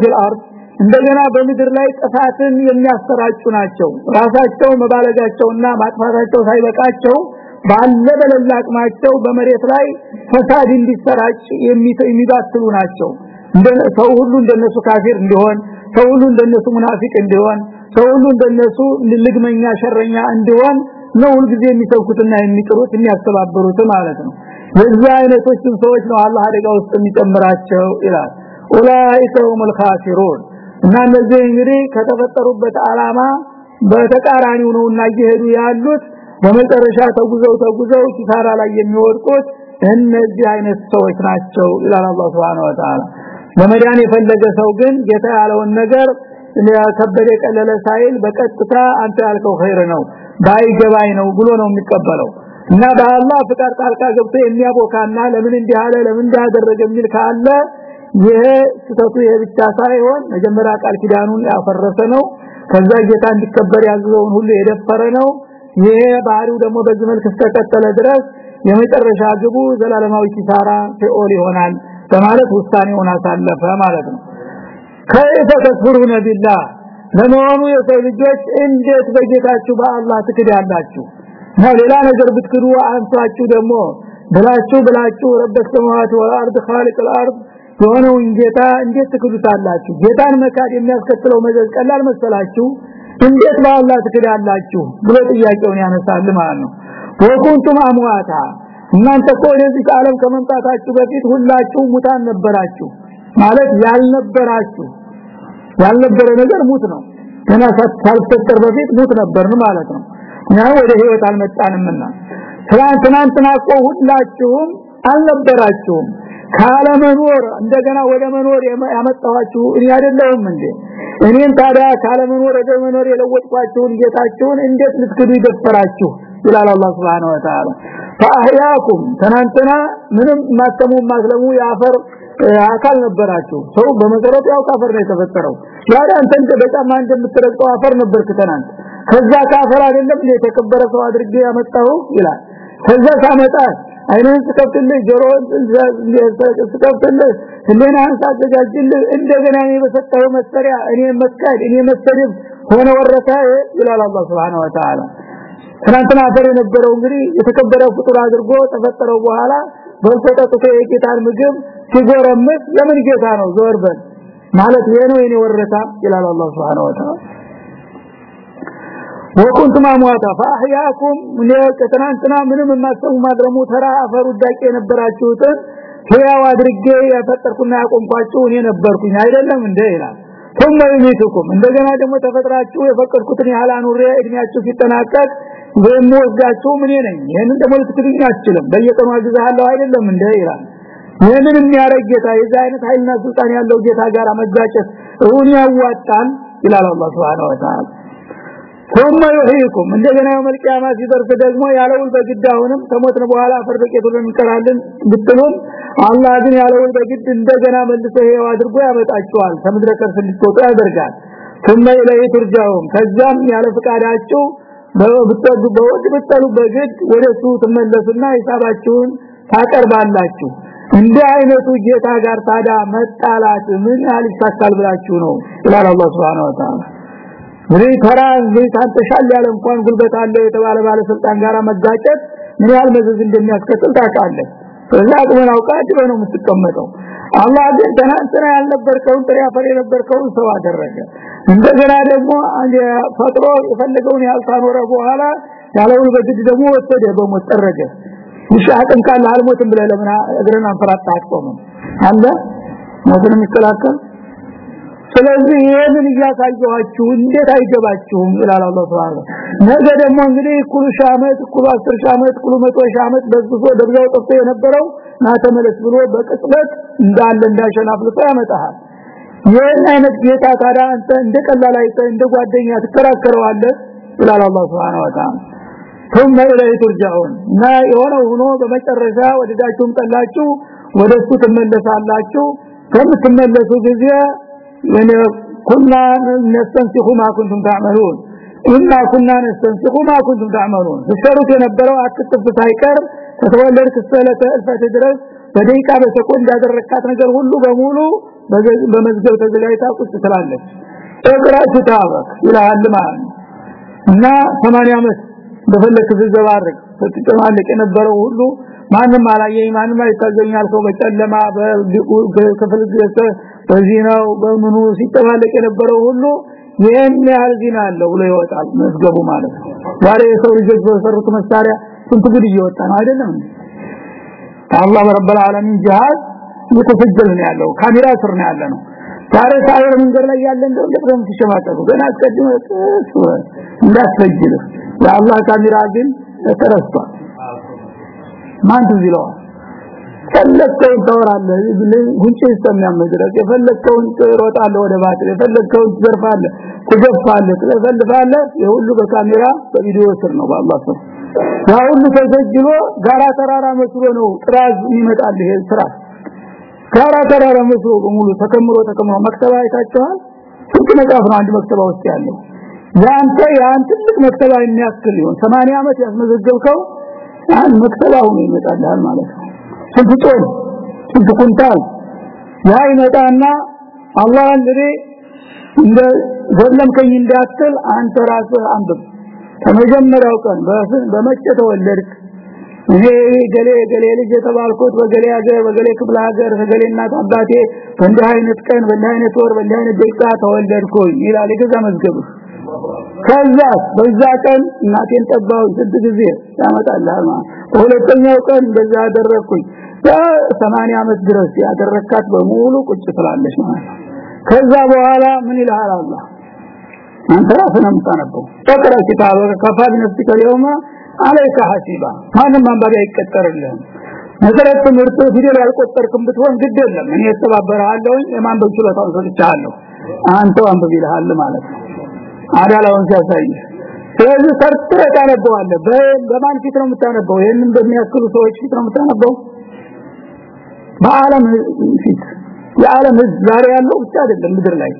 ፊል አርድ እንደገና በምድር ላይ ጥፋትን የሚያሰራጩ ናቸው። ራሳቸው መባለጋቸውና ማጥፋታቸው ሳይበቃቸው ባለ በለላ አቅማቸው በመሬት ላይ ፈሳድ እንዲሰራጭ የሚባትሉ ናቸው። ሰው ሁሉ እንደነሱ ካፊር እንዲሆን ሰው ሁሉ እንደነሱ ሙናፊቅ እንዲሆን ሰው ሁሉ እንደነሱ ልግመኛ ሸረኛ እንዲሆን ነው ሁልጊዜ የሚሰብኩትና የሚጥሩት የሚያስተባብሩት ማለት ነው። የዚህ አይነቶችን ሰዎች ነው አላህ አደጋ ውስጥ የሚጨምራቸው ይላል። ኡላኢከ ሁሙል ካፊሩን እና እነዚህ እንግዲህ ከተፈጠሩበት አላማ በተቃራኒው ነውና እየሄዱ ያሉት በመጨረሻ ተጉዘው ተጉዘው ኪሳራ ላይ የሚወድቁት እነዚህ አይነት ሰዎች ናቸው ይላል አላህ Subhanahu Wa Ta'ala ለመዳን የፈለገ ሰው ግን ጌታ ያለውን ነገር ከበደ ቀለለ ሳይል በቀጥታ አንተ ያልከው ኸይር ነው ባይገባኝ ነው ብሎ ነው የሚቀበለው። እና በአላህ ፍቃድ ጣልቃ ገብቶ የሚያቦካና ለምን እንዲህ አለ ለምን እንዳደረገ የሚል ካለ ይሄ ስተቱ ይሄ ብቻ ሳይሆን መጀመሪያ ቃል ኪዳኑን ያፈረሰ ነው። ከዛ ጌታ እንዲከበር ያዘውን ሁሉ የደፈረ ነው ይሄ ባህሪው ደግሞ በዚህ መልክ ተከተለ ድረስ የመጨረሻ ግቡ ዘላለማዊ ኪሳራ ሲኦል ይሆናል በማለት ውሳኔውን አሳለፈ ማለት ነው ከይፈ ተክፍሩነ ቢላህ ለመሆኑ የሰው ልጆች እንዴት በጌታችሁ በአላህ ትክዳላችሁ ነው ሌላ ነገር ብትክዱ አንሳችሁ ደግሞ ብላችሁ ብላችሁ ረበስ ሰማዋት ወልአርድ خالق الارض የሆነውን ጌታ እንዴት ትክዱታላችሁ ጌታን መካድ የሚያስከትለው መዘዝ ቀላል መሰላችሁ እንዴት በአላህ ትክዳላችሁ ብሎ ጥያቄውን ያነሳል ማለት ነው። ወኩንቱም አምዋታ እናንተ እኮ ወደዚህ ዓለም ከመምጣታችሁ በፊት ሁላችሁ ሙታን ነበራችሁ ማለት ያልነበራችሁ። ያልነበረ ነገር ሙት ነው። ገና ሳልፈጠር በፊት ሙት ነበርን ማለት ነው። እኛ ወደ ህይወት አልመጣንምና ትናንትና እኮ ሁላችሁም አልነበራችሁም ካለመኖር እንደገና ወደ መኖር ያመጣኋችሁ እኔ አይደለሁም እንዴ እኔን ታዲያ ካለመኖር ወደ መኖር የለወጥኳችሁን ጌታችሁን እንዴት ልትክዱ ይደፈራችሁ ይላል አላህ Subhanahu Wa Ta'ala فاحياكم ትናንትና ምንም ማተሙ ማስለሙ ያፈር አካል ነበራችሁ ሰው በመሰረቱ ያው ካፈር ነው የተፈጠረው ዛሬ አንተ እንደ በጣም እንደምትረግጠው አፈር ነበርክ ትናንት ከዛ ካፈር አይደለም የተከበረ ሰው አድርጌ ያመጣው ይላል ከዛ ሳመጣ አይነን ተከፍተልህ ጆሮን ተከፍተልህ ህሊናን ሳዘጋጅልህ እንደገና እኔ በሰጠው መሰሪያ እኔ መስካድ እኔ መሰደብ ሆነ ወረታ ይላል አላህ Subhanahu Wa Ta'ala ትናንትና አፈር የነበረው እንግዲህ የተከበረ ፍጡር አድርጎ ተፈጠረው በኋላ በልተጠጥቶ የጌታን ምግብ ሲጎረምት ለምን ጌታ ነው? ዞርበን ማለት የኔ ወረታ ይላል አላህ Subhanahu Wa Ta'ala ወኩንቱም አሟታ ፈአህያኩም ምን ከትናንትና ምንም የማሰሙ ማድረሙ ተራ አፈሩ ዳቄ የነበራችሁትን ሕያው አድርጌ ያፈጠርኩና ያቆምኳችሁ እኔ ነበርኩኝ አይደለም እንደ ይላል ثم يميتكم እንደገና ደግሞ ተፈጥራችሁ የፈቀድኩትን ያህል አኑሬ እድሜያችሁ ሲጠናቀቅ ወስዳችሁ ምን ነኝ ይሄንን ደግሞ ልትክዱኝ አትችልም በየቀኑ አግዛለሁ አይደለም እንደ ይላል ይሄንን የሚያረግ ጌታ የዛ አይነት ኃይልና ስልጣን ያለው ጌታ ጋር መጋጨት እውን ያዋጣል ይላል አላህ Subhanahu Wa Ta'ala ثم يحييكم እንደገና የውመል ቂያማ ሲደርስ ደግሞ ያለውል በግድ አሁንም ከሞትን በኋላ ፈርደቄቱን እንቀራለን ብትሉም አላህ ግን ያለውል በግድ እንደገና መልሶ ይሄው አድርጎ ያመጣቸዋል ከምድረ ከርስ እንድትወጡ ያደርጋል ثم إليه ترجعون ከዛም ያለ ፍቃዳችሁ በብትወዱ በወድ ብትሉ በግድ ወደሱ ትመለሱና ሂሳባችሁን ታቀርባላችሁ እንደ አይነቱ ጌታ ጋር ታዳ መጣላት ምን ያህል ይሳካል ብላችሁ ነው ይላል አላህ Subhanahu Wa Ta'ala እንግዲህ ተራ እንግዲህ ታንተሻል ያለ እንኳን ጉልበት አለው የተባለ ባለስልጣን ጋራ መጋጨት ምን ያህል መዘዝ እንደሚያስከትል ታውቃለህ? ስለዚህ አቅምን አውቃ ነው የምትቀመጠው። አላህ ግን ተናንተና ያልነበርከውን ጥሪ አፈር የነበርከውን ሰው አደረገ። እንደገና ደግሞ ፈጥሮ የፈለገውን ያልታኖረ በኋላ ያለውን በግድ ደግሞ ወሰደ በሞት ጠረገ። ካለ አልሞትም ብለህ ለምን እግረን አንፈራጣ አትቆምም? አለ? ሞትን የሚከላከል ስለዚህ ይሄንን እያሳየኋችሁ እንዴት አይገባችሁም ይላል አላህ Subhanahu ነገ ደግሞ እንግዲህ ኩሉ ሻመት ኩሉ 10 ሻመት ኩሉ 100 ሻመት በዝቶ ደብዛው ጠፍቶ የነበረው ና ተመለስ ብሎ በቅጽበት እንዳለ እንዳሸናፍልቶ ያመጣሃል ይሄን አይነት ጌታ ታዲያ አንተ እንደ ቀላል አይተ እንደ ጓደኛ ትከራከረዋለህ ይላል አላህ Subhanahu Wa Ta'ala ثم إليه ترجعون እና የሆነው ሆኖ በመጨረሻ ወደዳችሁም ጠላችሁ ወደሱ ትመለሳላችሁ ከምትመለሱ ጊዜ من كنا نستنسخ ما كنتم تعملون إنا كنا نستنسخ ما كنتم تعملون ተሰሩት የነበረው አትጥፍ ሳይቀር ከተወለድክ ሰለተ እልፈት ድረስ በደቂቃ በሰኮንድ ያደረካት ነገር ሁሉ በሙሉ በመዝገብ ተዘጋጅታ ቁጭ ትላለች እቅራ ክታበክ ይላል ማለት እና 80 ዓመት በፈለክ ዝዘባርቅ ስትጨማለቅ የነበረው ሁሉ ማንም አላየኝ ማንም አይታዘኝ ያልከው በጨለማ በክፍል በዚህ ነው በምኑ ሲጠባለቅ የነበረው ሁሉ ይሄን ያህል ዚና አለው ብሎ ይወጣል መስገቡ ማለት ዛሬ የሰው ልጆች በሰሩት መሳሪያ ስንት ጉድ እየወጣ ነው? አይደለም አላህ ረብል ዓለሚን ጂሃድ እየተሰጀለ ነው ያለው ካሜራ ስር ነው ያለ ነው። ዛሬ ሳይር መንገድ ላይ ያለ እንደው ለምን ተሸማቀቁ ገና አስቀድመ እንዳትሰጅል የአላህ ካሜራ ግን ተረስቷል። ማን ትዝለዋል ፈለከውን ታወራለህ። ጉንጭ ይስተሚያም ድረስ የፈለከውን ትሮጣለህ ወደ ባትሪ የፈለከውን ትዘርፋለህ ትገፋለህ ትፈልፋለህ የሁሉ በካሜራ በቪዲዮ ስር ነው በአላህ ስር ያ ሁሉ ተሰጅሎ ጋራ ተራራ መስሎ ነው ጥራዝ ይመጣል ይሄ ስራ። ጋራ ተራራ መስሎ በሙሉ ተከምሮ ተከምሮ መክተባ አይታችኋል? ስንት መጽሐፍ ነው አንድ መክተባ ውስጥ ያለው? ያንተ ያን ትልቅ መክተባ የሚያክል ይሆን 80 ዓመት ያስመዘገብከው ያን መክተባ ሆኖ ይመጣልሃል ማለት ነው ስንት ጦር ስንት ኩንታል? ያ ይመጣና አላህ እንግዲህ እንደ ዘለምከኝ እንዳትል አንተ ራስህ አንብብ። ከመጀመሪያው ቀን በመቼ ተወለድክ? እኔ ገሌ ገሌ ልጅ የተባልኩት በገሌ ሀገር በገሌ ክፍለ ሀገር በገሌ እናት አባቴ በእንዲህ አይነት ቀን በእንዲህ አይነት ወር በእንዲህ አይነት ደቂቃ ተወለድኩኝ ይላል የገዛ መዝገብ ከዛ በዛ ቀን እናቴን ጠባው ስንት ጊዜ ያመጣልሃል ማለት በሁለተኛው ቀን በዛ አደረኩኝ በ80 ዓመት ድረስ ያደረካት በሙሉ ቁጭ ትላለች ማለት ከዛ በኋላ ምን ይልሃል አላህ አንተ ራስህ ነው የምታነበው ተቀራ ኪታብ ከፋ በነፍስከ اليوم عليك حسيبا ማንም አንባቢ አይቀጠርልህም መሰረት ትምህርት ፊደል ያልቆጠርክም ብትሆን ግድ የለም እኔ ተባበራለሁኝ የማንበብ ችሎታውን ሰጥቻለሁ አንተ አንብብ ይልሃል ማለት ነው አዳላውን ሲያሳይ። ስለዚህ ሰርተህ ታነበዋለህ በማን ፊት ነው የምታነበው? ይሄንን በሚያክሉ ሰዎች ፊት ነው የምታነበው? በአለም ፊት። የዓለም ህዝብ ዛሬ ያለው ብቻ አይደለም ምድር ላይ።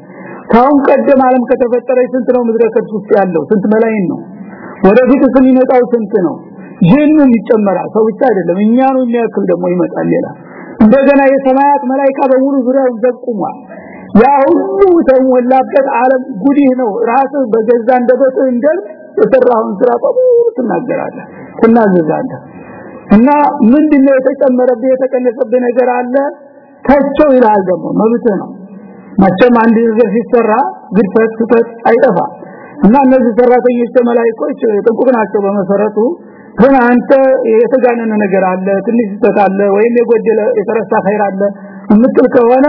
ካሁን ቀደም ዓለም ከተፈጠረ ስንት ነው ምድረ ከብስ ውስጥ ያለው? ስንት መላይን ነው? ወደፊት የሚመጣው ስንት ነው? ጂኑም ይጨመራል። ሰው ብቻ አይደለም እኛ ነው የሚያክል ደግሞ ይመጣል ሌላ። እንደገና የሰማያት መላእክት በሙሉ ዙሪያውን ዘቁሟል ያ ሁሉ ተሞላበት ዓለም ጉዲህ ነው። ራስ በገዛ እንደበት እንደል የሰራውን ስራ በሙሉ ትናገራለህ ትናዘዛለህ። እና ምንድነው የተጨመረብህ የተቀነሰብህ ነገር አለ? ተቸው ይላል ደግሞ መብት ነው። መቼም አንድ ነገር ሲሰራ ግድፈት ስህተት አይጠፋ እና እነዚህ ሰራተኞች መላእክቶች ጥንቁቅ ናቸው በመሰረቱ። ግን አንተ የተጋነነ ነገር አለ ትንሽ ተታለ ወይም የጎደለ የተረሳ ኸይር አለ የምትል ከሆነ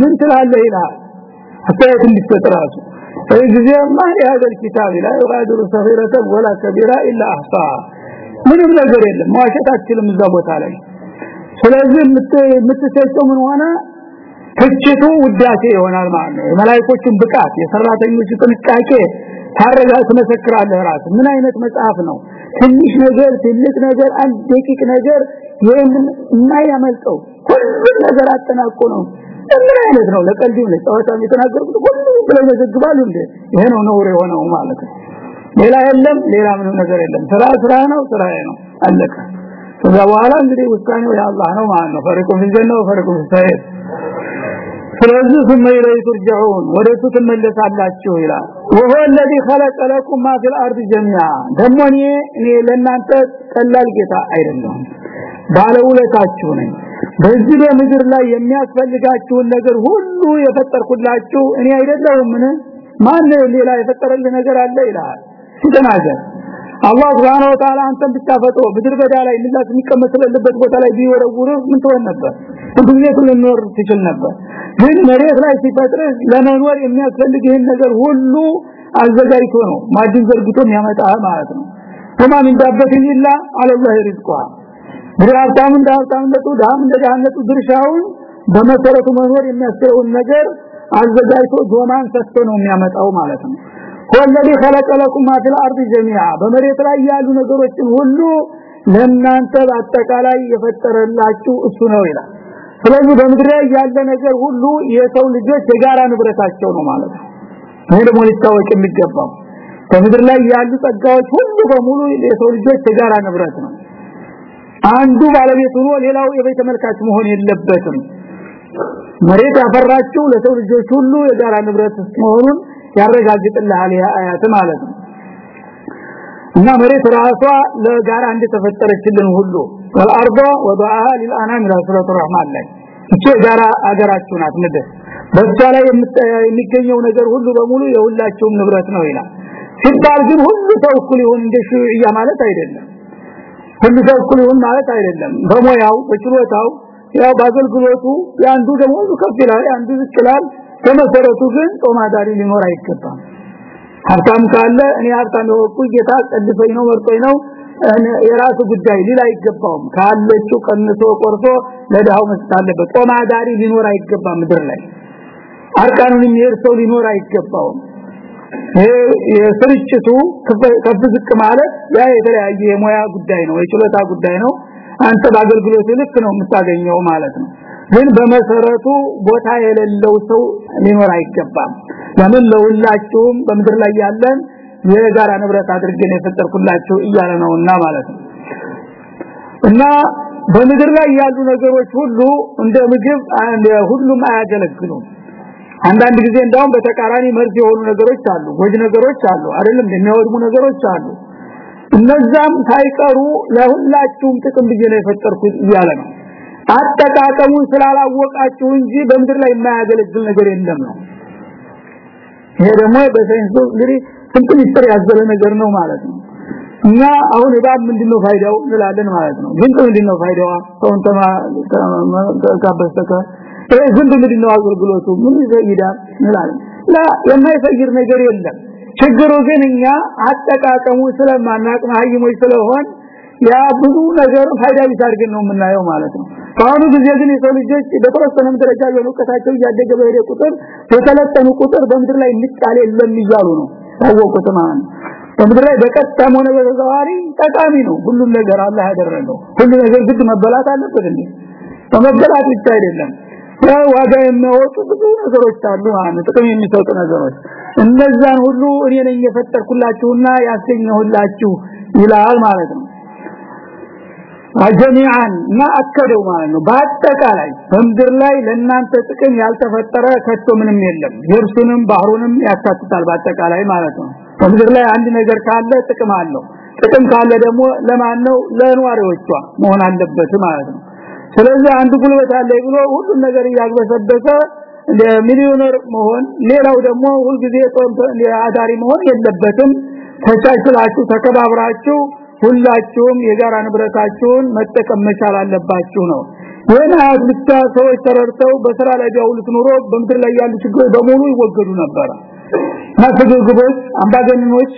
ምን ትላለህ ይላል? አስተያየት እንዲሰጥ ራሱ። ጊዜ ማህ هذا الكتاب لا يغادر صغيرة ولا كبيرة ምንም ነገር የለም ማሸታችንም እዛ ቦታ ላይ። ስለዚህ የምትሰጠው ምን ሆነ? ትችቱ ውዳሴ ይሆናል ማለት ነው። የመላእክቶችን ብቃት የሰራተኞች ጥንቃቄ ታረጋ ተመሰክራለህ ራስ ምን አይነት መጽሐፍ ነው? ትንሽ ነገር ትልቅ ነገር አንድ ደቂቅ ነገር ይሄን የማያመልጠው ሁሉ ነገር አጠናቆ ነው ምን አይነት ነው ለቀልዱ ነው ጨዋታ የተናገርኩት ሁሉ ብለው ይዘግባሉ እንዴ ይሄ ነው ነውር የሆነው ማለት ነው ሌላ የለም ሌላ ምንም ነገር የለም ስራ ስራ ነው ስራ ነው አለቀ ከዛ በኋላ እንግዲህ ውሳኔው የአላህ ነው ማለት ነው ፈሪቁም ፊልጀና ወፈሪቁም ፊልሰይር ስለዚህ ثم إليه ترجعون ወደሱ ትመለሳላችሁ ይላል وهو الذي خلق لكم ما في الارض جميعا ደግሞ እኔ እኔ ለእናንተ ቀላል ጌታ አይደለም ባለውለታችሁ ነኝ በዚህ በምድር ላይ የሚያስፈልጋችሁን ነገር ሁሉ የፈጠርኩላችሁ እኔ አይደለሁም ምን ማን ሌላ የፈጠረልህ ነገር አለ ይላል። ሲተናገር አላህ Subhanahu Wa Ta'ala አንተን ብቻ ፈጥሮ ምድር በዳ ላይ ምላስ የሚቀመጥልበት ቦታ ላይ ቢወረውር ምን ትሆን ነበር? እንዴት ልኖር ትችል ነበር። ግን መሬት ላይ ሲፈጥር ለመኖር የሚያስፈልግ ይህን ነገር ሁሉ አዘጋጅቶ ነው ማድን ዘርግቶ የሚያመጣ ማለት ነው። ከማን እንዳበት ይላ አለላህ ሪዝቋ ብራብታም እንደ ሀብታምነቱ ዳም እንደ ዳህነቱ ድርሻውን በመሰረቱ መኖር የሚያስችለውን ነገር አዘጋጅቶ ዶማን ሰጥቶ ነው የሚያመጣው ማለት ነው ወለዲ خلق لكم ما في الارض جميعا በመሬት ላይ ያሉ ነገሮችን ሁሉ ለእናንተ በአጠቃላይ የፈጠረላችሁ እሱ ነው ይላል ስለዚህ በምድር ላይ ያለ ነገር ሁሉ የሰው ልጆች የጋራ ንብረታቸው ነው ማለት ነው ይሄ ደግሞ ሊታወቅ የሚገባው በምድር ላይ ያሉ ጸጋዎች ሁሉ በሙሉ የሰው ልጆች የጋራ ንብረት ነው አንዱ ባለቤት ሆኖ ሌላው የቤት ተመልካች መሆን የለበትም። መሬት ያፈራችው ለሰው ልጆች ሁሉ የጋራ ንብረት መሆኑን ያረጋግጥልሃል አያት ማለት ነው። እና መሬት ራሷ ለጋራ እንደተፈጠረችልን ሁሉ والارض وضعها للانام رسول الرحمن ላይ። እቺ ጋራ አገራችሁ ናት ምድር። በሷ ላይ የሚገኘው ነገር ሁሉ በሙሉ የሁላችሁም ንብረት ነው ይላል። ሲባል ግን ሁሉ ተውኩል ይሁን እንደ ሹዕያ ማለት አይደለም። ሁሉ ሰው እኩል ይሁን ማለት አይደለም። በሞያው በችሎታው ያው ባገልግሎቱ ያንዱ ደግሞ ከፍ ያንዱ ዝቅ ይላል። በመሰረቱ ግን ጦማዳሪ ሊኖር አይገባም። ሀብታም ካለ እኔ ሀብታም ነው ጌታ ቀድፈኝ ነው መርጦኝ ነው የራሱ ጉዳይ ሊል አይገባውም። ካለችው ቀንሶ ቆርሶ ለዳው መስጠት አለበት። ጦማዳሪ ሊኖር አይገባም ምድር ላይ። አርቃኑን የሚሄድ ሰው ሊኖር አይገባውም የስርጭቱ ከፍ ዝቅ ማለት ያ የተለያየ የሙያ ጉዳይ ነው የችሎታ ጉዳይ ነው። አንተ በአገልግሎት ልክ ነው የምታገኘው ማለት ነው። ግን በመሰረቱ ቦታ የሌለው ሰው ሊኖር አይገባም። ለምን? ለሁላችሁም በምድር ላይ ያለን የጋራ ንብረት አድርገን የፈጠርኩላችሁ እያለ ነውና ማለት ነው። እና በምድር ላይ ያሉ ነገሮች ሁሉ እንደ ምግብ ሁሉም አያገለግሉም አንዳንድ ጊዜ እንዳውም በተቃራኒ መርዝ የሆኑ ነገሮች አሉ ጎጅ ነገሮች አሉ አይደለም የሚያወድሙ ነገሮች አሉ። እነዛም ሳይቀሩ ለሁላችሁም ጥቅም ብዬ ነው የፈጠርኩት እያለ ነው። አጠቃቀሙን ስላላወቃችሁ እንጂ በምድር ላይ የማያገለግል ነገር የለም ነው። ይሄ ደግሞ በሳይንሱ እንግዲህ ስንት ሚስጥር ያዘለ ነገር ነው ማለት ነው። እና አሁን እባብ ምንድነው ፋይዳው እንላለን ማለት ነው። ምንድነው ፋይዳዋ? ሰውን ተማ ይሄ ዝንብ ምንድነው አገልግሎቱ? ምን ይዘይዳል እንላለን ላ የማይፈይር ነገር የለም። ችግሩ ግን እኛ አጠቃቀሙ ስለማናቅ ማህይሞች ስለሆን ያ ብዙ ነገር ፋይዳ ቢሳርግን ነው የምናየው ማለት ነው። በአሁኑ ጊዜ ግን የሰው ልጆች በተወሰነም ደረጃ የእውቀታቸው እያደገ በሄደ ቁጥር የተለጠኑ ቁጥር በምድር ላይ ምጣሌ የለም እያሉ ነው ታወቁት ማለት ነው። በምድር ላይ በቀጥታም ሆነ በተዘዋዋሪ ጠቃሚ ነው። ሁሉም ነገር አላህ ያደረገው። ሁሉ ነገር ግድ መበላት አለበት እንዴ? በመበላት ብቻ አይደለም ዋጋ የሚያወጡ ብዙ ነገሮች አሉ ማለት ጥቅም የሚሰጡ ነገሮች። እነዛን ሁሉ እኔ ነኝ የፈጠርኩላችሁና ያስገኘሁላችሁ ይላል ማለት ነው። አጀሚዓን ማአከደው ማለት ነው። በአጠቃላይ በምድር ላይ ለእናንተ ጥቅም ያልተፈጠረ ከቶ ምንም የለም። የርሱንም ባህሩንም ያካትታል በአጠቃላይ ማለት ነው። በምድር ላይ አንድ ነገር ካለ ጥቅም አለው። ጥቅም ካለ ደግሞ ለማን ነው? ለኗሪዎቿ መሆን አለበት ማለት ነው ስለዚህ አንድ ጉልበት አለ ብሎ ሁሉም ነገር እያግበሰበሰ ሚሊዮነር መሆን ሌላው ደግሞ ሁልጊዜ አዳሪ መሆን የለበትም። ተቻችላችሁ ተከባብራችሁ ሁላችሁም የጋራ ንብረታችሁን መጠቀም መቻል አለባችሁ ነው። ወና ብቻ ሰዎች ተረድተው በስራ ላይ ቢያውሉት ኑሮ በምድር ላይ ያሉ ችግሮች በሙሉ ይወገዱ ነበር። ስግብግቦች አምባገነኖች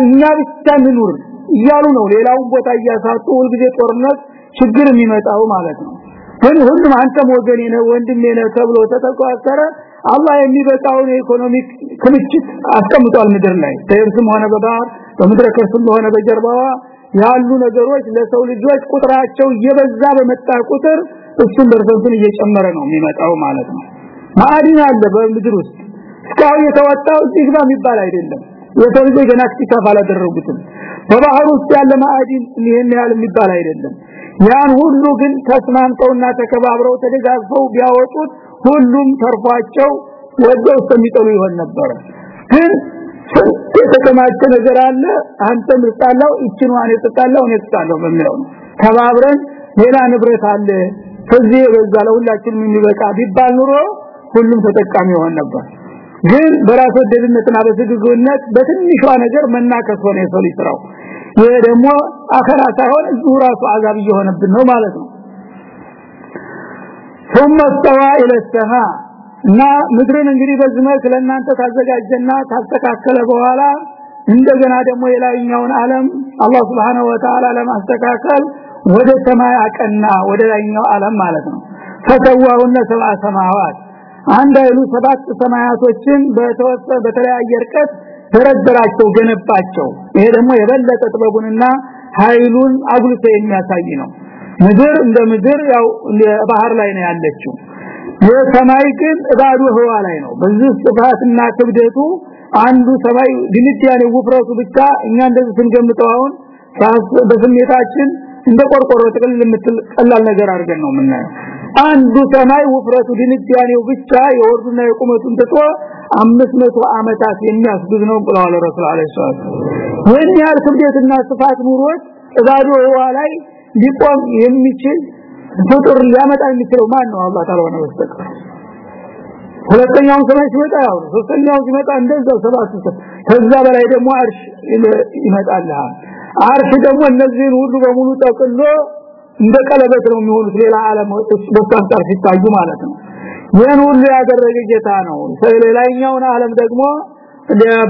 እኛ ብቻ እንኑር እያሉ ነው። ሌላውን ቦታ እያሳጡ ሁልጊዜ ጦርነት ችግር የሚመጣው ማለት ነው። ግን ሁሉም አንተም ወገኔ ነው ወንድሜ ነው ተብሎ ተተቋሰረ አላህ የሚበቃውን economic ክምችት አስቀምጧል ምድር ላይ። በአየርስም ሆነ በባህር በምድር ከርስም ሆነ በጀርባዋ ያሉ ነገሮች ለሰው ልጆች ቁጥራቸው እየበዛ በመጣ ቁጥር እሱን percent ኡን እየጨመረ ነው የሚመጣው ማለት ነው። ማዕድን አለ በምድር ውስጥ። እስካሁን የተወጣው ዚግባ የሚባል አይደለም። የሰው ልጆች ገና ክቲካፍ አላደረጉትም በባህር ውስጥ ያለ ማዕድን ይሄን ያህል የሚባል አይደለም። ያን ሁሉ ግን ተስማምተውና ተከባብረው ተደጋግፈው ቢያወጡት ሁሉም ተርፏቸው ወደው እስከሚጠሉ ይሆን ነበር። ግን የተከማቸ ነገር አለ። አንተ ምጣላው እቺን ዋን የተጣላው ነው የተጣላው በሚለው ተባብረን ሌላ ንብረት አለ። ከዚህ በዛ ለሁላችንም የሚበቃ ቢባል ኑሮ ሁሉም ተጠቃሚ ይሆን ነበር። ግን በራስ ወደድነትና በስግግነት በትንሿ ነገር መናከስ ሆነ የሰው ልጅ ይሄ ደግሞ አኸራ ሳይሆን እዚሁ ራሱ አዛብ እየሆነብን ነው ማለት ነው ثم استوى الى السماء እና ምድርን እንግዲህ በዚህ መልክ ለእናንተ ታዘጋጀና ታስተካከለ በኋላ እንደገና ደግሞ የላይኛውን ዓለም አላህ Subhanahu Wa Ta'ala ለማስተካከል ወደ ሰማይ አቀና ወደ ላይኛው ዓለም ማለት ነው ፈተዋውነ ሰብአ ሰማዋት አንድ አይሉ ሰባት ሰማያቶችን በተወሰነ በተለያየ ርቀት ተረደራቸው ገነባቸው። ይሄ ደግሞ የበለጠ ጥበቡንና ኃይሉን አጉልቶ የሚያሳይ ነው። ምድር እንደ ምድር ያው ባህር ላይ ነው ያለችው። የሰማይ ግን ባዶ ህዋ ላይ ነው። በዚህ ስፋትና ክብደቱ አንዱ ሰማይ ድንጋይ ውፍረቱ ብቻ እኛ እንደዚህ ስንገምተው አሁን በስሜታችን እንደ ቆርቆሮ ጥቅል የምትል ቀላል ነገር አድርገን ነው የምናየው አንዱ ሰማይ ውፍረቱ ድንጋኔው ብቻ የወርዱና የቁመቱን ትቶ 500 አመታት የሚያስጉዝ ነው ብለዋል ረሱል አለይሂ ሰላም ይህን ያህል ክብደትና ስፋት ኑሮት ባዶ ህዋ ላይ ሊቆም የሚችል ፍጡር ሊያመጣ የሚችለው ማን ነው አላህ ታላላ ነው በስተቀር። ሁለተኛው ሰማይ ሲመጣ ያው ሶስተኛው ሲመጣ እንደዛው ሰባት ከዛ በላይ ደግሞ አርሽ ይመጣልሃል። አርሽ ደግሞ እነዚህን ሁሉ በሙሉ ጠቅሎ እንደ ቀለበት ነው የሚሆኑት። ሌላ ዓለም በስታንጣር ሲታዩ ማለት ነው። ይህን ሁሉ ያደረገ ጌታ ነው። ሌላኛውን ዓለም ደግሞ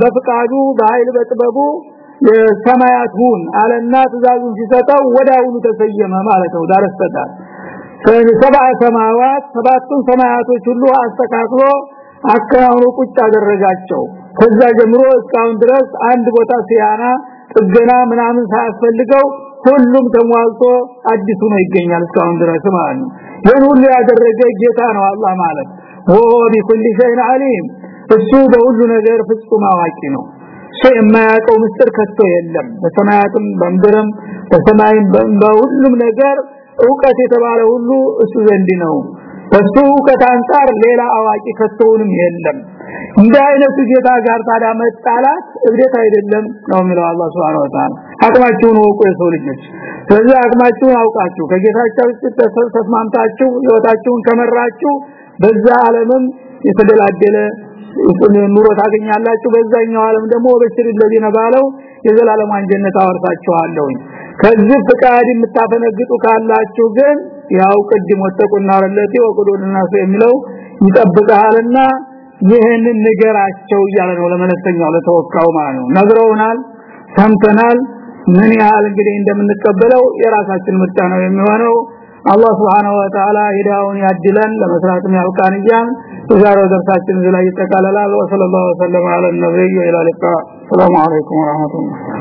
በፍቃዱ በኃይል በጥበቡ ሰማያት ሁን አለና ትእዛዙን ሲሰጠው ወዳውኑ ተሰየመ ማለት ነው። ዳረስተታል ሰብአ ሰማዋት ሰባቱን ሰማያቶች ሁሉ አስተካክሎ አከናውኖ ቁጭ አደረጋቸው። ከዛ ጀምሮ እስካሁን ድረስ አንድ ቦታ ሲያና ጥገና ምናምን ሳያስፈልገው ሁሉም ተሟልቶ አዲሱ ነው ይገኛል እስካሁን ድረስ ማለት ነው። ይህን ሁሉ ያደረገ ጌታ ነው አላህ ማለት። ወሆ ቢኩል ሸይን አሊም እሱ በሁሉ ነገር ፍጹም አዋቂ ነው። ሰው የማያውቀው ምስጢር ከቶ የለም። በሰማያትም በምድርም በሰማይም በሁሉም ነገር ዕውቀት የተባለ ሁሉ እሱ ዘንድ ነው። በሱ ዕውቀት አንፃር ሌላ አዋቂ ከቶውንም የለም እንደ አይነቱ ጌታ ጋር ታዲያ መጣላት እብደት አይደለም ነው የሚለው አላህ Subhanahu Wa Ta'ala አቅማችሁን ወቁ የሰው ልጆች ስለዚህ አቅማችሁን አውቃችሁ ከጌታችሁ ተስማምታችሁ ህይወታችሁን ከመራችሁ በዛ ዓለምም የተደላደለ ኑሮ ታገኛላችሁ። በዛኛው ዓለም ደግሞ በሽር ለዲነ ባለው የዘላለም ጀነት አወርሳችኋለሁ ከዚህ ፍቃድ የምታፈነግጡ ካላችሁ ግን ያው ቅድም ወተቁና ረለቲ ወቁዱና የሚለው ይጠብቃልና ይሄንን ንገራቸው እያለ ነው ለመለስተኛው ለተወካው ማለት ነው። ነግረውናል ሰምተናል። ምን ያህል እንግዲህ እንደምንቀበለው የራሳችን ምርጫ ነው የሚሆነው። አላህ Subhanahu Wa Ta'ala ሂዳውን ያድለን ለመስራትም ያብቃን እያልን የዛሬው ደርሳችን ላይ ይጠቃለላል። ወሰለላሁ ዐለ ነብዩ ኢላ ሰላም አለይኩም ወራህመቱላህ